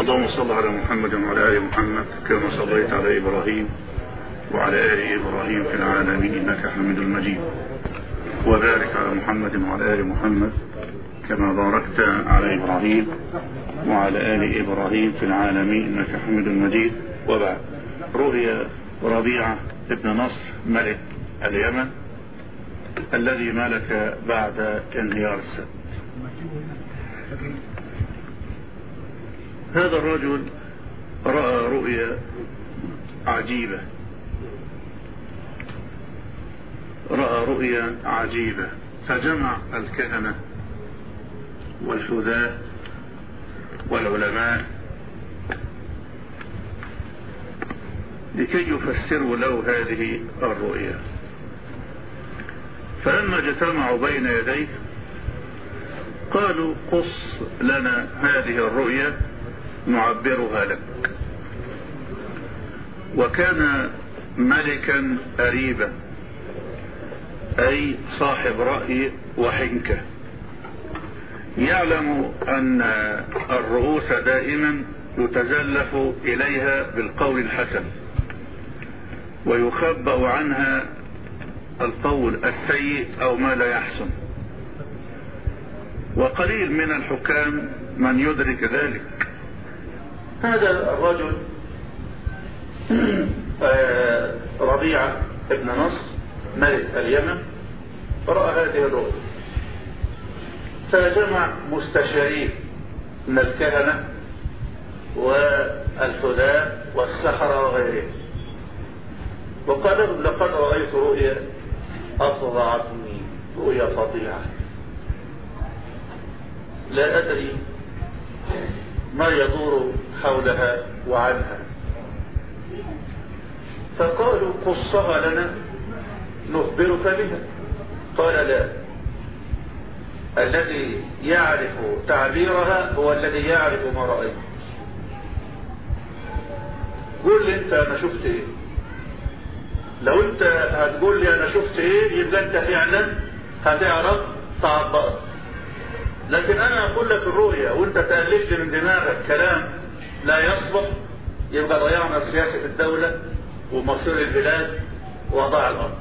اللهم صل على محمد وعلى آل محمد كما صليت على إبراهيم وعلى آل إبراهيم في العالمين إنك حميد مجيد. وبارك على محمد وعلى آل محمد كما باركت على إبراهيم وعلى آل إبراهيم في العالمين إنك حميد مجيد. وبعد رؤيا ربيعة ابن نصر ملك اليمن الذي ملك بعد انهيار السد. هذا الرجل رأى رؤيا عجيبة. رأى رؤيا عجيبة. فجمع الكهنة والحذاة والعلماء لكي يفسروا له هذه الرؤيا. فلما اجتمعوا بين يديه قالوا قص لنا هذه الرؤيا نعبرها لك. وكان ملكا أريبا أي صاحب رأي وحنكة. يعلم أن الرؤوس دائما يتزلف إليها بالقول الحسن ويخبأ عنها القول السيء أو ما لا يحسن. وقليل من الحكام من يدرك ذلك. هذا الرجل ربيعة ابن نصر ملك اليمن رأى هذه الرؤيا. فجمع مستشارين من الكهنة والحذاة والسحرة وغيرهم. وقال لهم لقد رأيت رؤيا أفظعتني رؤيا فظيعة. لا أدري ما يدور حولها وعنها. فقالوا قصها لنا نخبرك بها. قال لا. الذي يعرف تعبيرها هو الذي يعرف ما رأيت. قول لي أنت أنا شفت إيه؟ لو أنت هتقول لي أنا شفت إيه يبقى أنت فعلا هتعرف تعبر لكن أنا أقول لك الرؤية وأنت تألف لي من دماغك كلام لا يصلح يبقى ضيعنا سياسة الدولة ومصير البلاد وضع الأرض.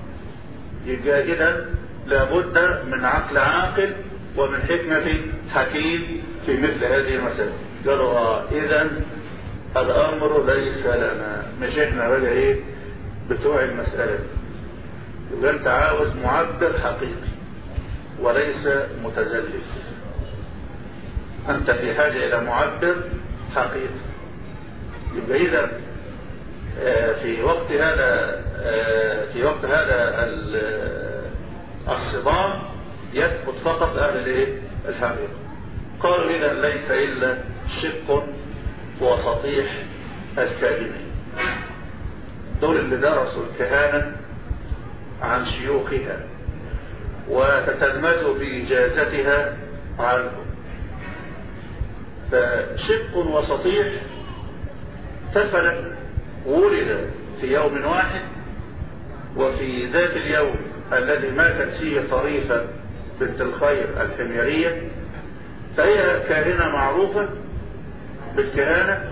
يبقى إذا لابد من عقل عاقل ومن حكمة حكيم في مثل هذه المسألة. قالوا آه اذا الأمر ليس لنا. مش إحنا بقى إيه؟ بتوع المسألة. يبقى أنت عاوز معبر حقيقي وليس متزلف أنت في حاجة إلى معبر حقيقي. يبقى اذا في وقت هذا في وقت هذا الصدام يثبت فقط الإيه؟ الحقيقة. قالوا اذا ليس إلا شق وسطيح الكاذبين. دول اللي درسوا الكهانة عن شيوخها وتتلمذوا بإجازتها عنهم. فشق وسطيح تفلت ولد في يوم واحد وفي ذات اليوم الذي ماتت فيه طريفة بنت الخير الحميرية فهي كاهنة معروفة بالكهانة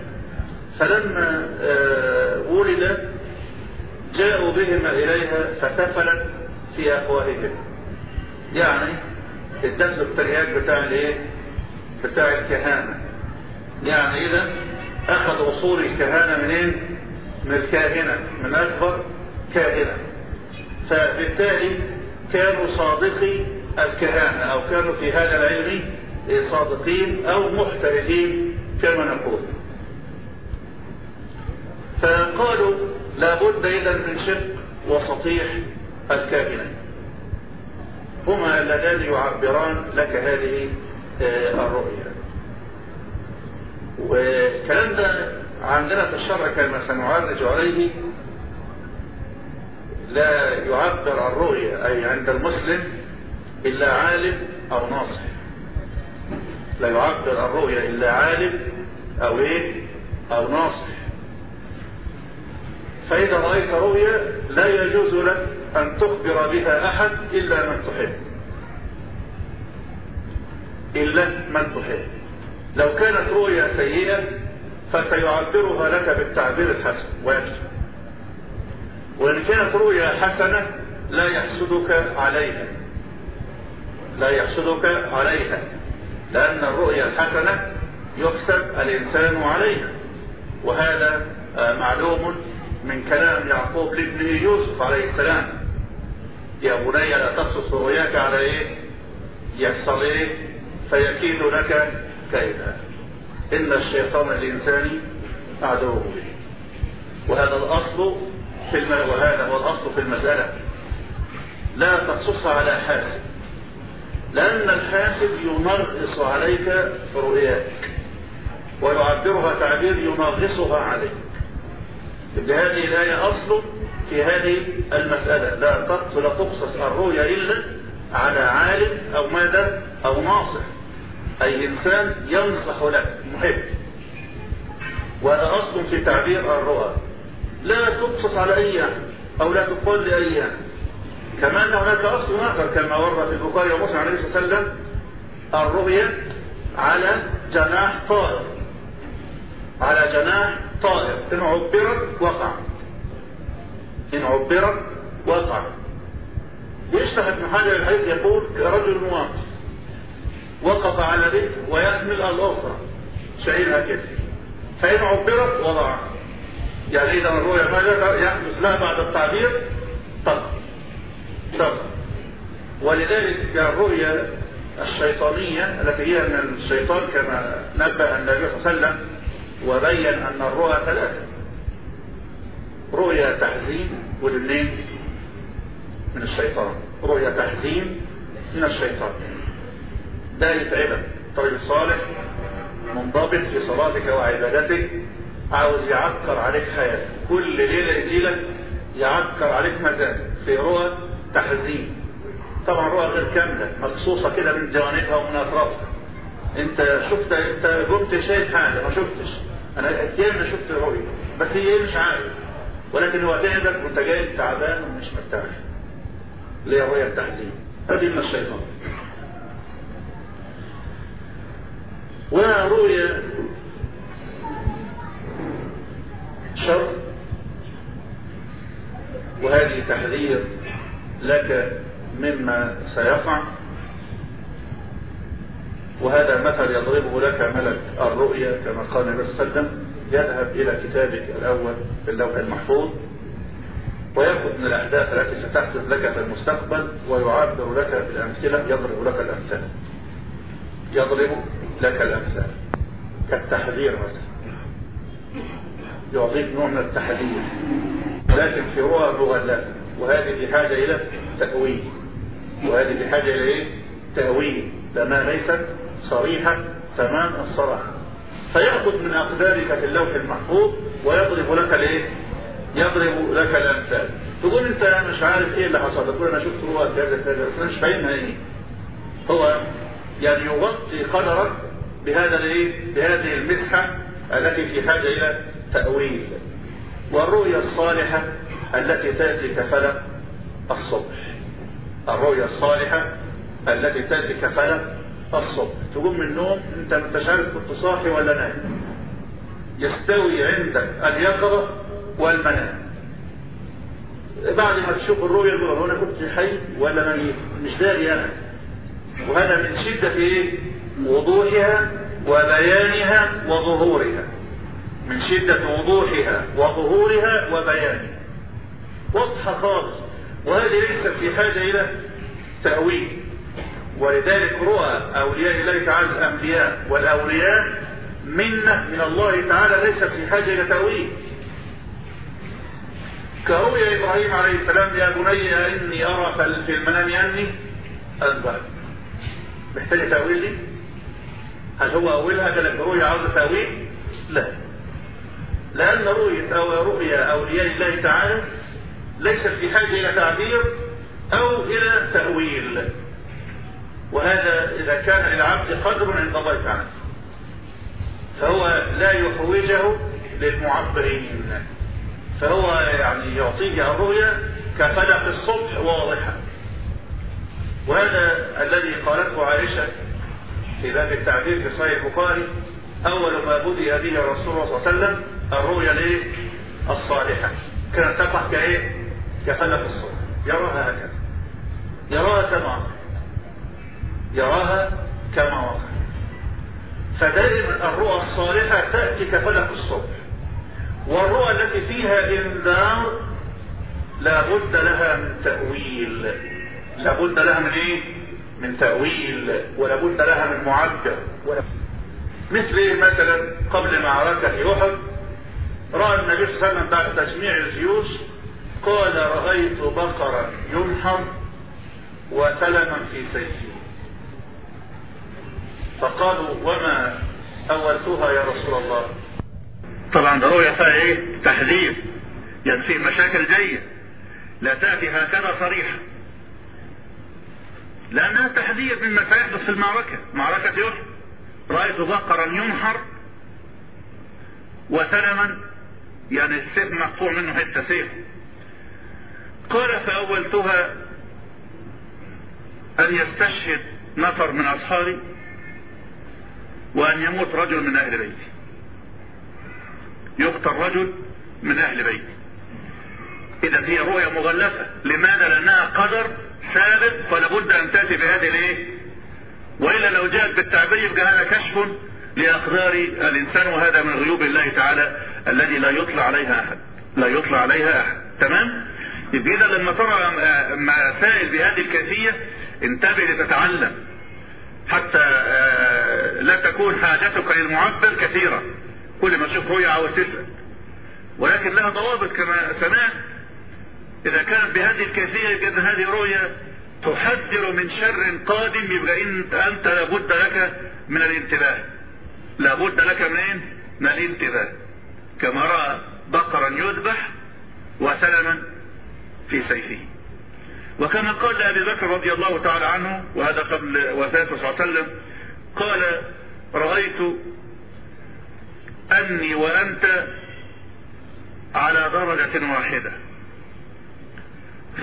فلما ولد جاءوا بهما إليها فتفلت في أفواههم. يعني ادت له الترياق بتاع الإيه؟ بتاع الكهانة. يعني إذا أخذ أصول الكهانة منين؟ من الكاهنة من أكبر كاهنة. فبالتالي كانوا صادقي الكهانة أو كانوا في هذا العلم صادقين أو محترفين كما نقول. فقالوا لابد إذا من شق وسطيح الكاهنة. هما اللذان يعبران لك هذه الرؤيا والكلام ده عندنا في الشرع كما سنعرج عليه لا يعبر عن الرؤيا أي عند المسلم إلا عالم أو ناصح. لا يعبر عن الرؤيا إلا عالم أو إيه؟ أو ناصح. فإذا رأيت رؤيا لا يجوز لك أن تخبر بها أحد إلا من تحب. إلا من تحب. لو كانت رؤيا سيئة فسيعبرها لك بالتعبير الحسن. ويكتب وإن كانت رؤيا حسنة لا يحسدك عليها. لا يحسدك عليها. لأن الرؤيا الحسنة يحسد الإنسان عليها. وهذا معلوم من كلام يعقوب لابنه يوسف عليه السلام. يا بني لا تقصص رؤياك على إيه؟ يحصل إيه فيكيد لك كيدا. إن الشيطان الانساني عدو به وهذا الأصل في الم... وهذا هو الأصل في المسألة. لا تقصصها على حاسد. لأن الحاسد ينغص عليك رؤياك. ويعبرها تعبير ينغصها عليك. بهذه الآية أصل في هذه المسألة. لا تقصص الرؤيا إلا على عالم أو ماذا؟ أو ناصح. أي إنسان ينصح لك. محب وهذا أصل في تعبير الرؤى. لا تقصص على أي أو لا تقول لأي كما أن هناك أصل آخر كما ورد في البخاري ومسلم عليه الصلاة والسلام الرؤيا على جناح طائر. على جناح طائر. إن عبرت وقع. إن عبرت وقع. يشرح ابن حجر الحديث يقول رجل واقف وقف على رجل ويحمل الأخرى. شايلها كده. فإن عبرت وضع يعني إذا ماذا يحدث لها بعد التعبير طب. طب. ولذلك الرؤيا الشيطانية التي هي من الشيطان كما نبه النبي صلى الله عليه وسلم وبين أن الرؤى ثلاثة. رؤيا تحزين والاثنين من الشيطان. رؤيا تحزين من الشيطان. ده يتعبك طريق صالح منضبط في صلاتك وعبادتك عاوز يعكر عليك حياتك كل ليلة يجيلك يعكر عليك مزاج في رؤى تحزين. طبعا رؤى غير كاملة مقصوصة كده من جوانبها ومن أطرافها. انت شفت انت قمت شايف حاجة ما شفتش. أنا أحيانا شفت رؤية بس هي مش عارف. ولكن هو تعبك وأنت جاي تعبان ومش مرتاح. اللي هي رؤية التحزين هذه من الشيطان. ورؤية شر؟ وهذه تحذير لك مما سيقع وهذا مثل يضربه لك ملك الرؤيا كما قال النبي صلى الله عليه وسلم يذهب إلى كتابك الأول في اللوح المحفوظ ويأخذ من الأحداث التي ستحدث لك في المستقبل ويعبر لك بالأمثلة يضرب لك الأمثال يضرب لك الأمثال. كالتحذير مثلا. يعطيك نوع من التحذير. لكن في رؤى مغلفة وهذه في حاجة إلى تأويل. وهذه في حاجة إلى إيه؟ تأويل. لأنها ليست صريحة تمام الصراحة فيأخذ من أقدارك في اللوح المحفوظ ويضرب لك الإيه؟ يضرب لك الأمثال. تقول أنت مش عارف إيه اللي حصل. تقول أنا شفت رؤى كذا كذا بس أنا مش فاهمها إيه هو يعني يغطي قدرك بهذا الإيه؟ بهذه المسحة التي في حاجة إلى تأويل. والرؤيا الصالحة التي تأتي كفلق الصبح. الرؤيا الصالحة التي تأتي كفلق الصبح. تقوم من النوم أنت مش عارف كنت صاحي ولا نايم. يستوي عندك اليقظة والمنام. بعد ما تشوف الرؤيا تقول أنا كنت حي ولا ميت؟ مش داري أنا. وهذا من شدة إيه؟ وضوحها وبيانها وظهورها. من شدة وضوحها وظهورها وبيانها. واضحة خالص. وهذه ليست في حاجة إلى تأويل. ولذلك رؤى أولياء الله تعالى الأنبياء والأولياء منة من الله تعالى ليست في حاجة إلى تأويل. كرؤيا إبراهيم عليه السلام يا بني إني أرى في المنام أني أذبح محتاج تأويل دي؟ هل هو أولها كانت رؤيا عاوزة تأويل؟ لا. لأن رؤية أو رؤيا أولياء الله تعالى ليست في حاجة إلى تعبير أو إلى تأويل. وهذا إذا كان للعبد قدر عند الله تعالى. فهو لا يحوجه للمعبرين. فهو يعني يعطيه الرؤيا كفلق الصبح واضحة وهذا الذي قالته عائشة في باب التعبير في صحيح البخاري أول ما بدي به رسول الله صلى الله عليه وسلم الرؤيا الايه؟ الصالحة كانت تقع كإيه؟ كفلك الصبح يراها هكذا. يراها كما يراها كما وقع. فدائما الرؤى الصالحة تأتي كفلك الصبح والرؤى التي فيها إنذار لابد لها من تأويل. لابد لها من إيه؟ من تأويل ولابد لها من معبر مثل إيه مثلا؟ قبل معركة احد رأى النبي صلى الله عليه وسلم بعد تجميع الجيوش قال رأيت بقرا ينحر وسلما في سيفه. فقالوا وما أولتها يا رسول الله؟ طبعا ده رؤية فيها إيه؟ تحذير. يعني فيه مشاكل جاية لا تأتي هكذا صريحة لأنها تحذير مما سيحدث في المعركة. معركة يوم رأيت بقرا ينحر وسلما يعني السيف مقطوع منه حتة سيف. قال فأولتها أن يستشهد نفر من أصحابي وأن يموت رجل من أهل بيتي. يقتل رجل من أهل بيتي. إذا هي رؤية مغلفة. لماذا لأنها قدر ثابت فلا بد أن تأتي بهذه الإيه؟ وإلا لو جاءت بالتعبير يبقى هذا كشف لأقدار الإنسان وهذا من غيوب الله تعالى الذي لا يطلع عليها أحد. لا يطلع عليها أحد. تمام؟ يبقى إذا لما ترى مسائل بهذه الكيفية انتبه لتتعلم. حتى لا تكون حاجتك للمعبر كثيرة. كل ما تشوف رؤيا عاوز تسأل. ولكن لها ضوابط كما سمعت. إذا كانت بهذه الكيفية يبقى هذه رؤيا تحذر من شر قادم يبقى أنت, انت لابد لك من الانتباه. لابد لك من إيه؟ من الانتباه. كما رأى بقرا يذبح وسلما في سيفه. وكما قال لابي بكر رضي الله تعالى عنه وهذا قبل وفاته صلى الله عليه وسلم قال رأيت أني وأنت على درجة واحدة.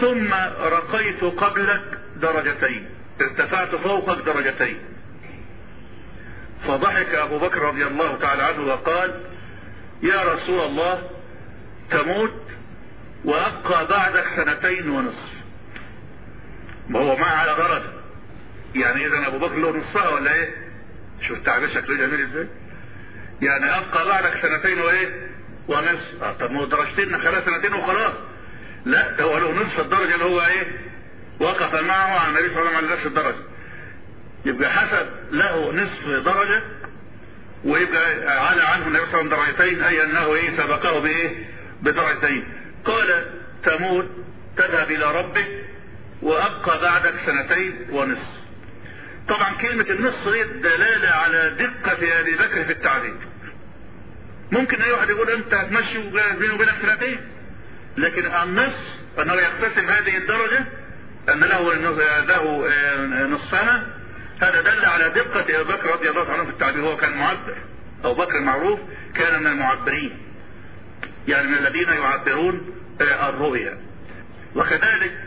ثم رقيت قبلك درجتين. ارتفعت فوقك درجتين. فضحك أبو بكر رضي الله تعالى عنه وقال يا رسول الله تموت وأبقى بعدك سنتين ونصف. ما هو معه على درجة. يعني اذا أبو بكر له نصها ولا إيه؟ شوف التعبير شكله جميل إزاي. يعني أبقى بعدك سنتين وإيه؟ ونصف. آه طب ما هو درجتين خلاص سنتين وخلاص. لا ده هو له نصف الدرجة اللي هو إيه وقف معه على النبي صلى الله عليه وسلم على نفس الدرجة. يبقى حسب له نصف درجة ويبقى على عنه النبي صلى الله عليه وسلم درجتين أي أنه إيه سبقه بإيه بدرجتين. قال تموت تذهب إلى ربك وأبقى بعدك سنتين ونصف. طبعا كلمة النصف دي دلالة على دقة أبي بكر في التعبير ممكن أي واحد يقول أنت هتمشي بيني وبينك سنتين؟ لكن النصف أنه يقتسم هذه الدرجة أن له له نصفها. هذا دل على دقة ابي بكر رضي الله عنه في التعبير. هو كان معبر. أبو بكر معروف كان من المعبرين. يعني من الذين يعبرون الرؤيا. وكذلك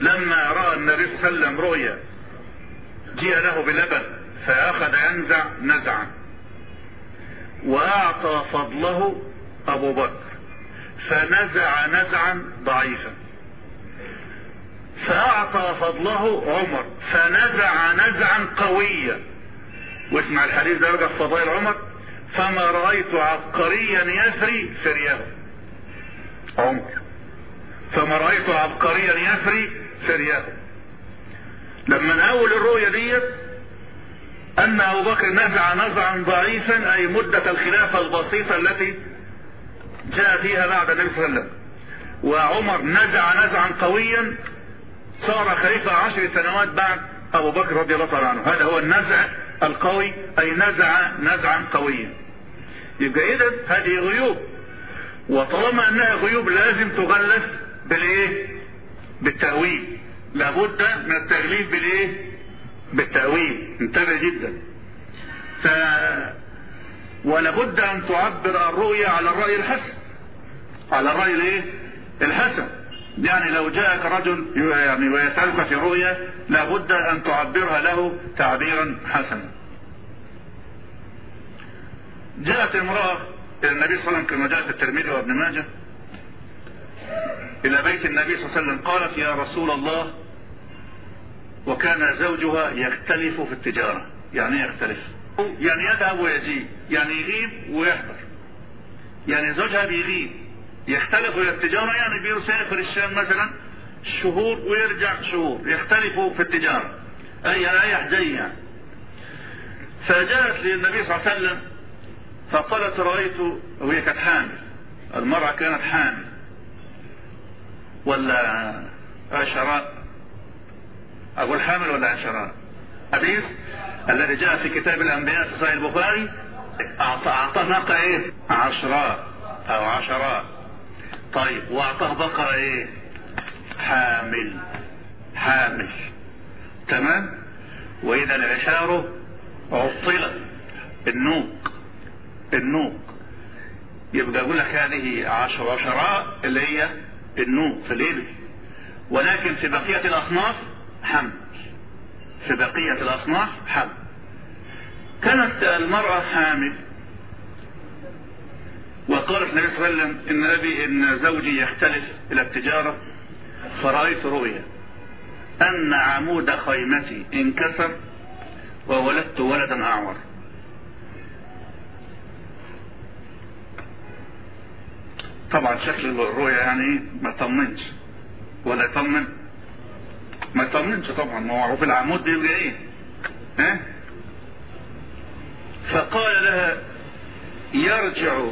لما رأى النبي صلى الله عليه وسلم رؤيا جيء له بلبن فأخذ ينزع نزعا. وأعطى فضله أبو بكر. فنزع نزعا ضعيفا. فأعطى فضله عمر. فنزع نزعا قويا. واسمع الحديث ده يرجع في فضائل عمر. فما رأيت عبقريا يفري فريه عمر. فما رأيت عبقريا يفري فريه لما نقول الرؤية ديت أن أبو بكر نزع نزعا ضعيفا أي مدة الخلافة البسيطة التي جاء فيها بعد النبي صلى الله عليه وسلم. وعمر نزع نزعا قويا صار خليفة عشر سنوات بعد أبو بكر رضي الله تعالى عنه. هذا هو النزع القوي أي نزع نزعا قويا. يبقى اذا هذه غيوب. وطالما أنها غيوب لازم تغلف بالإيه؟ بالتأويل. لابد من التغليف بالإيه؟ بالتأويل. انتبه جدا. ولابد أن تعبر الرؤيا على الرأي الحسن. على الرأي الإيه؟ الحسن. يعني لو جاءك رجل يعني ويسألك في رؤيا لابد أن تعبرها له تعبيرا حسنا. جاءت امرأة إلى النبي صلى الله عليه وسلم كما جاء في الترمذي وابن ماجه إلى بيت النبي صلى الله عليه وسلم قالت يا رسول الله. وكان زوجها يختلف في التجارة. يعني يختلف؟ يعني يذهب ويجيب يعني يغيب ويحضر يعني زوجها بيغيب يختلف في التجارة يعني بيسافر الشام مثلا شهور ويرجع شهور. يختلفوا في التجارة أي رايح جاي يعني فجاءت للنبي صلى الله عليه وسلم فقالت رأيت وهي كانت حامل المرأة كانت حامل ولا عشراء أقول حامل ولا عشراء حديث الذي جاء في كتاب الأنبياء في صحيح البخاري أعطى أعطاه ناقة إيه؟ عشراء أو عشراء طيب وأعطاه بقرة إيه؟ حامل. حامل. تمام؟ وإذا العشار عطلت. النوق. النوق. يبقى يقول لك هذه عشر عشراء اللي هي النوق في الإبل. ولكن في بقية الأصناف حمل. في بقية الأصناف حمل كانت المرأة حامل وقالت النبي صلى الله عليه وسلم إن أبي إن زوجي يختلف إلى التجارة فرأيت رؤيا أن عمود خيمتي انكسر وولدت ولدا أعور. طبعا شكل الرؤيا يعني ما طمنش ولا يطمن. ما يطمنش طبعا ما هو معروف العمود بيبقى إيه؟ ها؟ فقال لها يرجع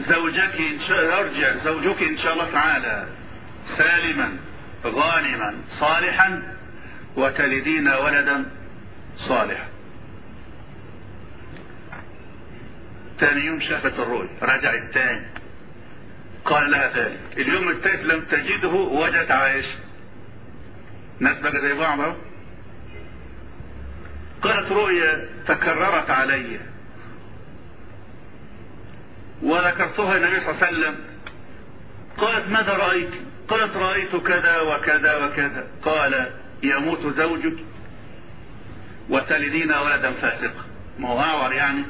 زوجك إن شاء يرجع زوجك إن شاء الله تعالى سالما غانما صالحا وتلدين ولدا صالحا. ثاني يوم شافت الرؤيا رجعت تاني. قال لها ذلك. اليوم الثالث لم تجده وجدت عائشة. ناس بقى زي بعض أهو. قالت رؤيا تكررت علي. وذكرتها النبي صلى الله عليه وسلم. قالت ماذا رأيت؟ قالت رأيت كذا وكذا وكذا. قال يموت زوجك وتلدين ولدا فاسقا. ما هو أعور يعني؟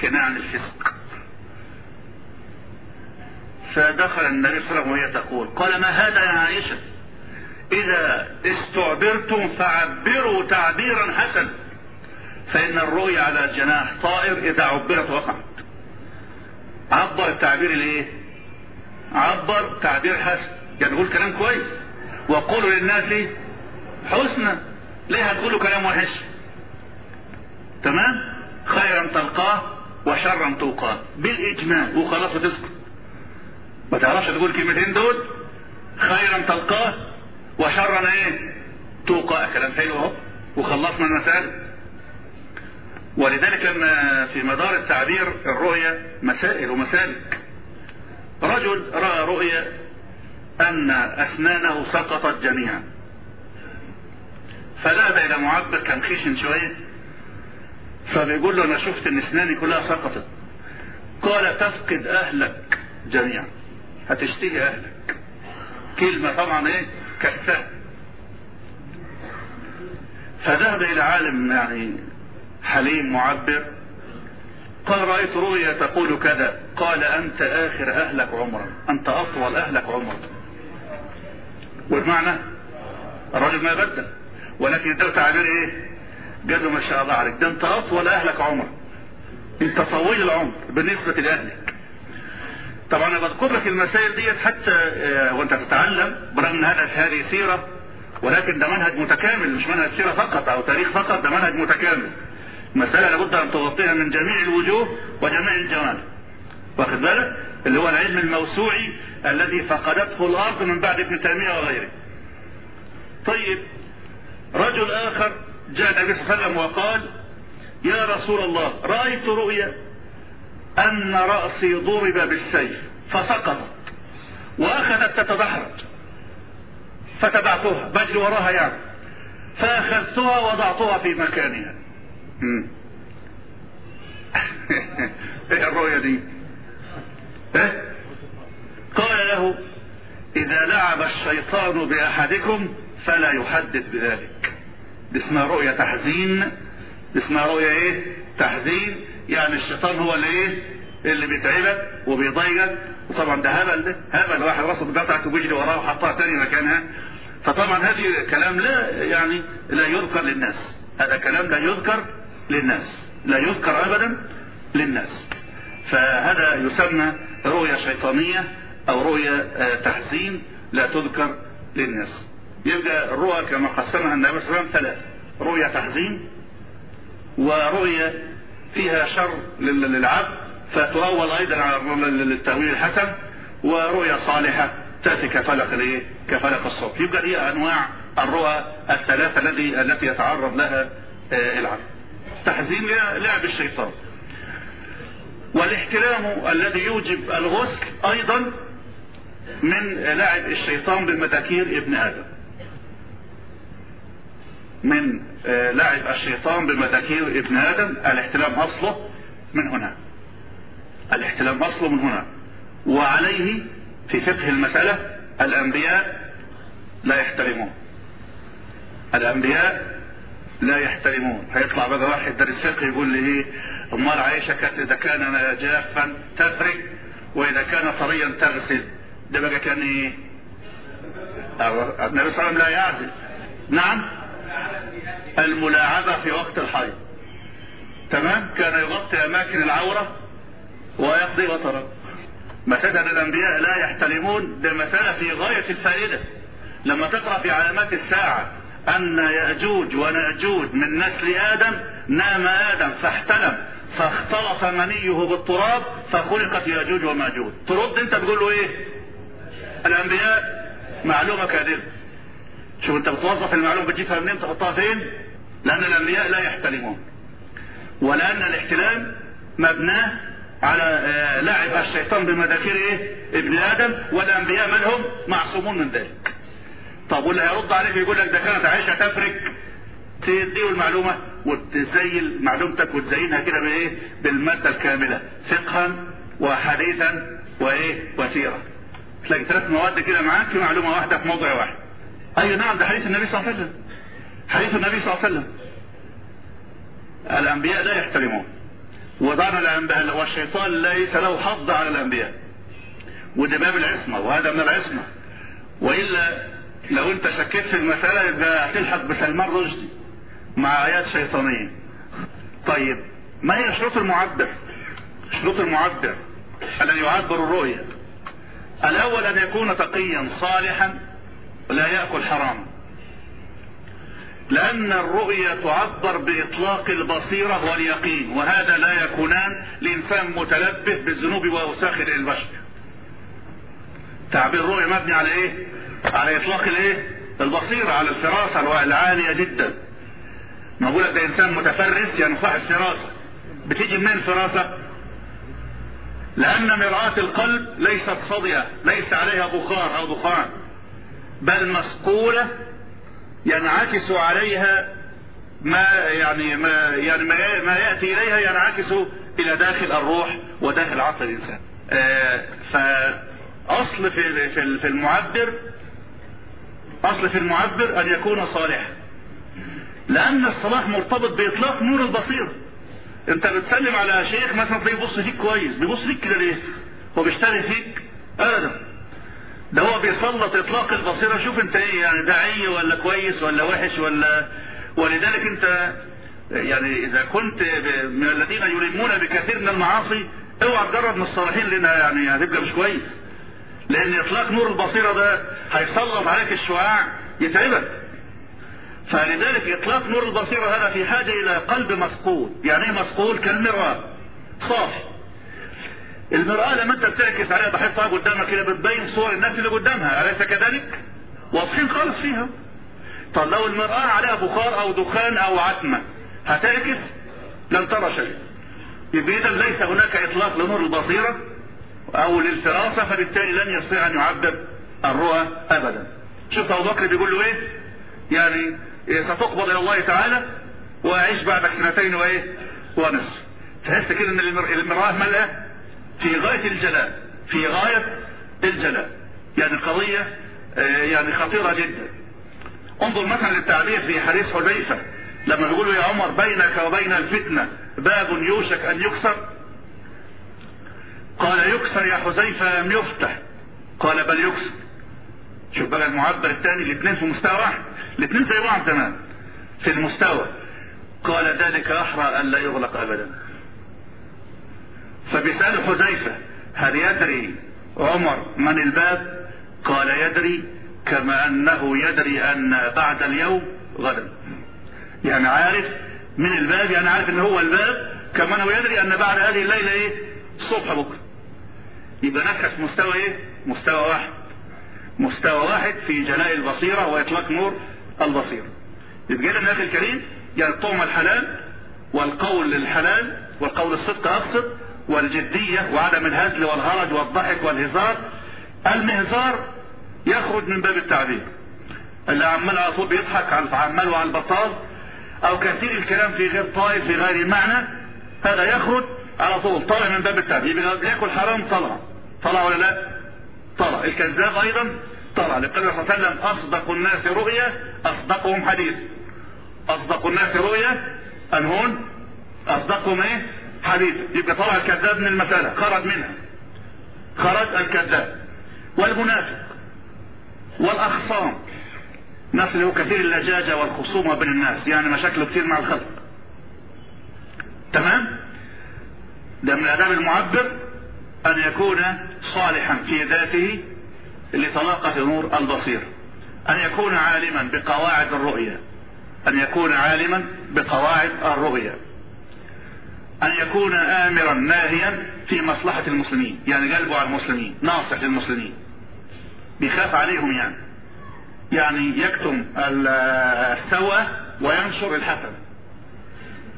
كناع عن الفسق. فدخل النبي صلى الله عليه وسلم وهي تقول قال ما هذا يا عائشة؟ إذا استعبرتم فعبروا تعبيرا حسنا. فإن الرؤيا على جناح طائر إذا عبرت وقعت. عبر التعبير الايه عبر تعبير حسن. يعني قول كلام كويس. وقولوا للناس حسنا ليه هتقولوا كلام وحش؟ تمام؟ خيرا تلقاه وشرا توقاه. بالإجمال. وخلاص وتسكت. ما تعرفش تقول الكلمتين دول؟ خيرا تلقاه وشرا إيه توقاه كلام حلو اهو وخلصنا المسائل. ولذلك لما في مدار التعبير الرؤية مسائل ومسالك رجل رأى رؤيا أن أسنانه سقطت جميعا. فذهب إلى معبر كان خشن شوية. فبيقول له أنا شفت إن أسناني كلها سقطت. قال تفقد أهلك جميعا. هتشتهي أهلك. كلمة طبعا إيه؟ كالسهل فذهب إلى عالم يعني حليم معبر قال رأيت رؤيا تقول كذا. قال أنت آخر أهلك عمرا أنت أطول أهلك عمرا والمعنى؟ الرجل ما يبدل ولكن ده تعبير إيه؟ قال له ما شاء الله عليك ده أنت أطول أهلك عمر أنت طويل العمر بالنسبة لأهلك. طبعا أنا بذكر لك المسائل ديت حتى آه وأنت تتعلم برغم إن هذا هذه سيرة ولكن ده منهج متكامل مش منهج سيرة فقط أو تاريخ فقط ده منهج متكامل. مسألة لابد أن تغطيها من جميع الوجوه وجميع الجوانب واخد بالك؟ اللي هو العلم الموسوعي الذي فقدته الأرض من بعد ابن تيمية وغيره. طيب رجل آخر جاء النبي صلى الله عليه وسلم وقال يا رسول الله رأيت رؤيا أن رأسي ضرب بالسيف فسقطت وأخذت تتدحرج. فتبعتها بجري وراها يعني. فأخذتها وضعتها في مكانها. إيه الرؤيا دي؟ إيه؟ قال له إذا لعب الشيطان بأحدكم فلا يحدث بذلك. دي اسمها رؤيا تحزين. اسمها رؤيا إيه؟ تحزين. يعني الشيطان هو اللي إيه؟ اللي بيتعبك وبيضايقك. وطبعا ده هبل ده هبل. واحد راسه اتقطعت وبيجري وراه وحطها تاني مكانها. فطبعا هذه كلام لا يعني لا يذكر للناس. هذا كلام لا يذكر للناس. لا يذكر ابدا للناس. فهذا يسمى رؤية شيطانية أو رؤية تحزين لا تذكر للناس. يبقى الرؤى كما قسمها النبي صلى الله عليه وسلم ثلاث رؤية تحزين ورؤية فيها شر للعبد فتؤول أيضا على التأويل الحسن ورؤية صالحة تأتي كفلق الايه كفلق الصبح. يبقى هي أنواع الرؤى الثلاثة الذي التي يتعرض لها العبد. تحزين لعب الشيطان. والاحتلام الذي يوجب الغسل أيضا من لعب الشيطان بمذاكير ابن آدم. من لعب الشيطان بمذاكير ابن آدم الاحتلام أصله من هنا. الاحتلام أصله من هنا. وعليه في فقه المسألة الأنبياء لا يحترمون. الأنبياء لا يحترمون. هيطلع بقى واحد دارس فقه يقول لي إيه أمال عائشه كانت إذا كان جافا تفرق وإذا كان طريا تغسل. ده بقى كان إيه؟ النبي صلى الله عليه وسلم لا يعزل. نعم؟ الملاعبة في وقت الحيض تمام؟ كان يغطي أماكن العورة ويقضي وطرا مسألة الأنبياء لا يحترمون ده مسألة في غاية الفائدة. لما تقرأ في علامات الساعة أن يأجوج ونأجوج من نسل آدم نام آدم فاحتلم فاختلط منيه بالتراب فخلقت يأجوج ومأجوج. ترد أنت تقول له إيه؟ الأنبياء معلومة كاذبة. شوف أنت بتوظف المعلومة بتجيبها منين؟ تحطها فين؟ لأن الأنبياء لا يحترمون ولأن الاحتلال مبناه على لعب الشيطان بمذاكير إيه؟ ابن آدم والأنبياء من هم؟ معصومون من ذلك. طب واللي هيرد عليك يقول لك ده كانت عائشه تفرك تديه المعلومة وتزيل معلومتك وتزينها كده بإيه؟ بالمادة الكاملة فقها وحديثا وإيه؟ وسيرة. تلاقي ثلاث مواد كده معاك في معلومة واحدة في موضع واحد. أيوه نعم ده حديث النبي صلى الله عليه وسلم. حديث النبي صلى الله عليه وسلم. الأنبياء لا يحترمون. وضعنا الأنبياء والشيطان ليس له حظ على الأنبياء. وده باب العصمة وهذا من العصمة. وإلا لو أنت شكيت في المسألة يبقى هتلحق بسلمان رشدي مع آيات شيطانية طيب ما هي شروط المعبر شروط المعبر الذي يعبر الرؤية الأول أن يكون تقيا صالحا لا يأكل حرام لأن الرؤية تعبر بإطلاق البصيرة واليقين وهذا لا يكونان لإنسان متلبس بالذنوب وأوساخ البشر. تعبير الرؤية مبني على إيه؟ على إطلاق الإيه؟ البصيرة على الفراسة العالية جدا. ما بقول لك ده إنسان متفرس؟ يعني صاحب فراسة. بتيجي منين الفراسة؟ لأن مرآة القلب ليست فاضية ليس عليها بخار أو دخان بل مسقولة ينعكس عليها ما يعني ما يعني ما, يأتي إليها ينعكس إلى داخل الروح وداخل عقل الإنسان. آه فأصل في في المعبر أصل في المعبر أن يكون صالحا. لأن الصلاح مرتبط بإطلاق نور البصيرة أنت بتسلم على شيخ مثلا تلاقيه يبص فيك كويس بيبص فيك كده ليه؟ هو بيشتري فيك؟ ابدا. ده هو بيسلط إطلاق البصيرة. شوف أنت إيه يعني داعي ولا كويس ولا وحش ولا ولذلك أنت يعني إذا كنت من الذين يلمون بكثير من المعاصي اوعى تجرب من الصالحين لانها يعني هتبقى مش كويس. لأن إطلاق نور البصيرة ده هيسلط عليك الشعاع يتعبك. فلذلك إطلاق نور البصيرة هذا في حاجة إلى قلب مسقول. يعني إيه مسقول؟ كالمرآة. صافي المرآة لما انت بتعكس عليها بحطها قدامك كده بتبين صور الناس اللي قدامها أليس كذلك؟ واضحين خالص فيها. طب لو المرآة عليها بخار أو دخان أو عتمة هتعكس لن ترى شيء يبقى اذا ليس هناك إطلاق لنور البصيرة أو للفراسة فبالتالي لن يستطيع أن يعبر الرؤى ابدا. شوف أبو بكر بيقول له إيه؟ يعني ستقبض إلى الله تعالى وأعيش بعدك سنتين وإيه؟ ونصف. تحس كده إن المرأة ملأة؟ في غاية الجلاء في غاية الجلاء يعني القضية يعني خطيرة جدا. انظر مثلا للتعبير في حديث حذيفة لما يقول يا عمر بينك وبين الفتنة باب يوشك أن يكسر؟ قال يكسر يا حذيفة أم يفتح. قال بل يكسر. شوف بقى المعبر الثاني الاثنين في مستوى واحد. الاثنين زي بعض تمام. في المستوى. قال ذلك أحرى أن لا يغلق أبدا. فبيسأل حذيفة هل يدري عمر من الباب؟ قال يدري كما أنه يدري أن بعد اليوم غدا. يعني عارف من الباب يعني عارف إن هو الباب كما أنه يدري أن بعد هذه الليلة إيه؟ الصبح بكرة. يبقى نفسك مستوى إيه؟ مستوى واحد. مستوى واحد في جلاء البصيرة وإطلاق نور البصيرة. يبقى كده أخي الكريم يعني الطعم الحلال والقول الحلال والقول الصدق أقصد والجدية وعدم الهزل والهرج والضحك والهزار. المهزار يخرج من باب التعبير اللي عمال على طول بيضحك على العمال وعلى البطال أو كثير الكلام في غير طائف في غير معنى هذا يخرج على طول طالع من باب التعبير بياكل حرام طلع. طلع ولا لا؟ طلع. الكذاب أيضا طلع. لقال صلى الله عليه وسلم أصدق الناس رؤيا أصدقهم حديث. أصدق الناس رؤيا أنهون. أصدقهم إيه؟ حديث. يبقى طلع الكذاب من المسألة. خرج منها. خرج الكذاب. والمنافق. والأخصام. ناس له كثير اللجاجة والخصومة بين الناس. يعني مشاكله كثير مع الخلق. تمام؟ ده من اداب المعبر أن يكون صالحا في ذاته لطلاقة نور البصير أن يكون عالما بقواعد الرؤية. أن يكون عالما بقواعد الرؤية. أن يكون امرا ناهيا في مصلحة المسلمين. يعني قلبه على المسلمين ناصح للمسلمين. بيخاف عليهم يعني. يعني يكتم السوء وينشر الحسن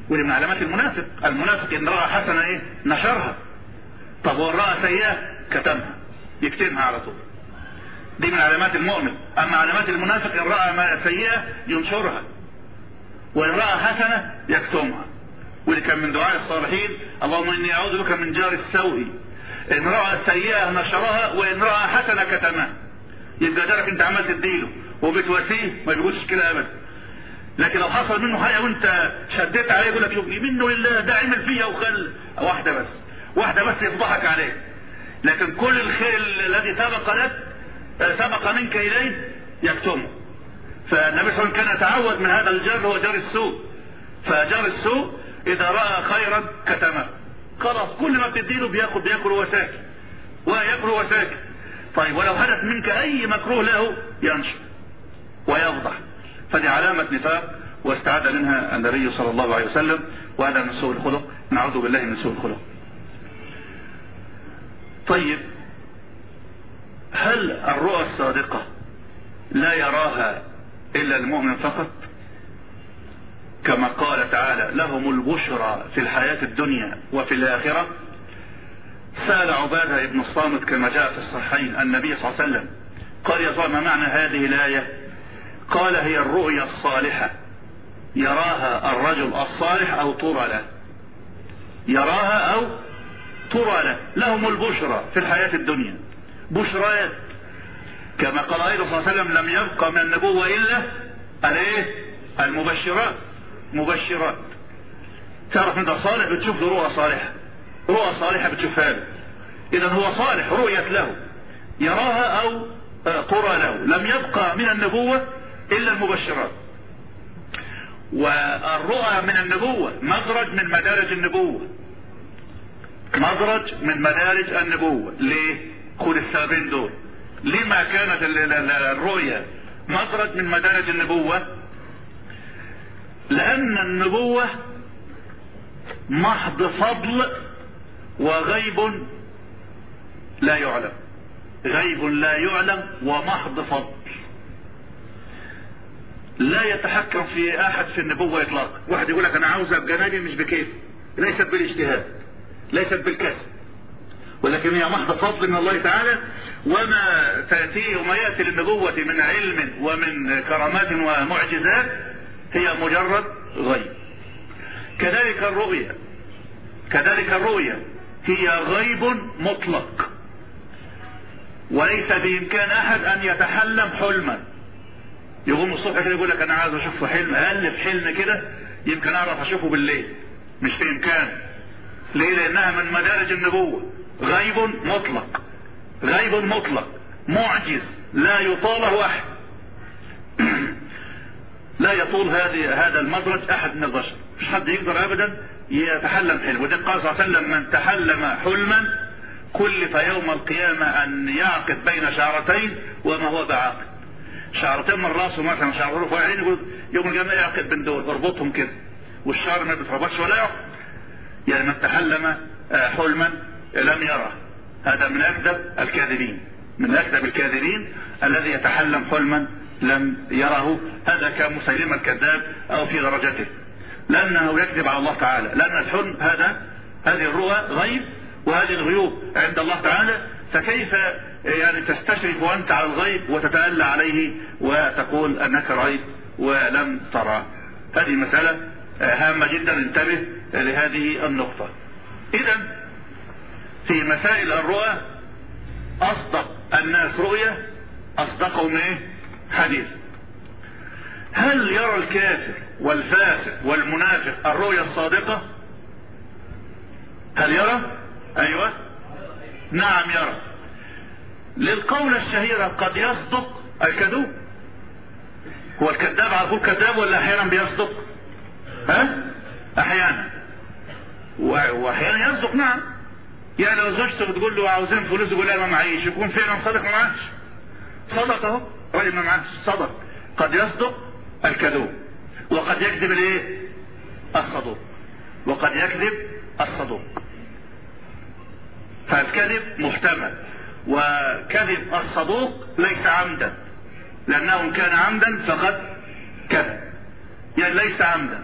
ودي من علامات المنافق. المنافق إن رأى حسنه إيه؟ نشرها. طب وإن رأى سيئة كتمها. يكتمها على طول. دي من علامات المؤمن. أما علامات المنافق إن رأى ما سيئة ينشرها. وإن رأى حسنة يكتمها. ودي كان من دعاء الصالحين اللهم إني أعوذ بك من جار السوء. إن رأى سيئة نشرها وإن رأى حسنة كتمها. يبقى جارك أنت عمال تديله وبتواسيه ما بيقولش كده ابدا. لكن لو حصل منه حاجة وأنت شديت عليه يقول لك يبني منه لله ده عمل فيها وخل. واحدة بس واحدة بس يفضحك عليه. لكن كل الخير الذي سبق لك سبق منك إليه يكتمه. فالنبي صلى الله عليه وسلم كان يتعوذ من هذا الجار هو جار السوء. فجار السوء إذا رأى خيرا كتمه. خلاص كل ما بتديله بياخد بياكل وهو ويأكل وهو طيب ولو حدث منك أي مكروه له ينشر ويفضح. فدي علامة نفاق واستعاد منها النبي صلى الله عليه وسلم. وهذا من سوء الخلق. نعوذ بالله من سوء الخلق. طيب هل الرؤى الصادقة لا يراها إلا المؤمن فقط؟ كما قال تعالى لهم البشرى في الحياة الدنيا وفي الآخرة. سأل عبادة بن الصامت كما جاء في الصحيحين النبي صلى الله عليه وسلم قال يا ما معنى هذه الآية؟ قال هي الرؤيا الصالحة يراها الرجل الصالح أو ترى له. يراها أو ترى له. لهم البشرى في الحياة الدنيا. بشريات. كما قال أيضا صلى الله عليه وسلم لم يبقى من النبوة إلا الإيه؟ المبشرات. مبشرات. تعرف انت صالح بتشوف له رؤى صالحة. رؤى صالحة بتشوفها له اذا هو صالح رؤية له. يراها أو ترى له. لم يبقى من النبوة إلا المبشرات. والرؤى من النبوة مدرج من مدارج النبوة. مدرج من مدارج النبوة. ليه؟ خد السببين دول. لما كانت الرؤية مدرج من مدارج النبوة؟ لأن النبوة محض فضل وغيب لا يعلم. غيب لا يعلم ومحض فضل. لا يتحكم في أحد في النبوة اطلاقا. واحد يقول لك أنا عاوز أبقى نبي مش بكيف. ليست بالاجتهاد. ليست بالكسب. ولكن هي محض فضل من الله تعالى. وما تأتيه وما يأتي للنبوة من علم ومن كرامات ومعجزات هي مجرد غيب كذلك الرؤية. كذلك الرؤية. هي غيب مطلق. وليس بإمكان أحد أن يتحلم حلما. يقوم الصبح كده يقول لك أنا عايز أشوف حلم الف حلم كده يمكن أعرف أشوفه بالليل. مش في امكان ليه؟ لأنها من مدارج النبوة. غيب مطلق. غيب مطلق. معجز. لا يطاله أحد. لا يطول هذه هذا المدرج أحد من البشر. مش حد يقدر ابدا يتحلم حلم وده قال صلى الله عليه وسلم من تحلم حلما كلف يوم القيامة أن يعقد بين شعرتين وما هو بعاقد. شعرتين من راسه مثلا شعره فوق عينه يقول يوم القيامة يعقد بين دول اربطهم كده. والشعر ما بيتربطش ولا يعقد. يعني من تحلم حلما لم يره. هذا من أكذب الكاذبين. من أكذب الكاذبين الذي يتحلم حلما لم يره هذا كمسيلمة الكذاب أو في درجته. لأنه يكذب على الله تعالى. لأن الحلم هذا هذه الرؤى غيب وهذه الغيوب عند الله تعالى. فكيف يعني تستشرف انت على الغيب وتتألى عليه وتقول أنك رأيت ولم ترى؟ هذه مسألة هامة جدا. انتبه لهذه النقطة. اذا في مسائل الرؤى أصدق الناس رؤية أصدقهم إيه؟ حديث. هل يرى الكافر والفاسق والمنافق الرؤية الصادقة؟ هل يرى؟ أيوه. نعم يرى. للقول الشهيرة قد يصدق الكذوب. هو الكذاب على طول كذاب ولا أحيانا بيصدق؟ ها؟ أحيانا. وأحيانا يصدق نعم. يعني لو زوجته بتقول له عاوزين فلوس يقول لها ما معيش. يكون فعلا صادق ما معاش صدق اهو راجل ما معاش صدق قد يصدق الكذوب وقد يكذب الإيه؟ الصدوق. وقد يكذب الصدوق. فالكذب محتمل وكذب الصدوق ليس عمدا. لأنه إن كان عمدا فقد كذب. يعني ليس عمدا.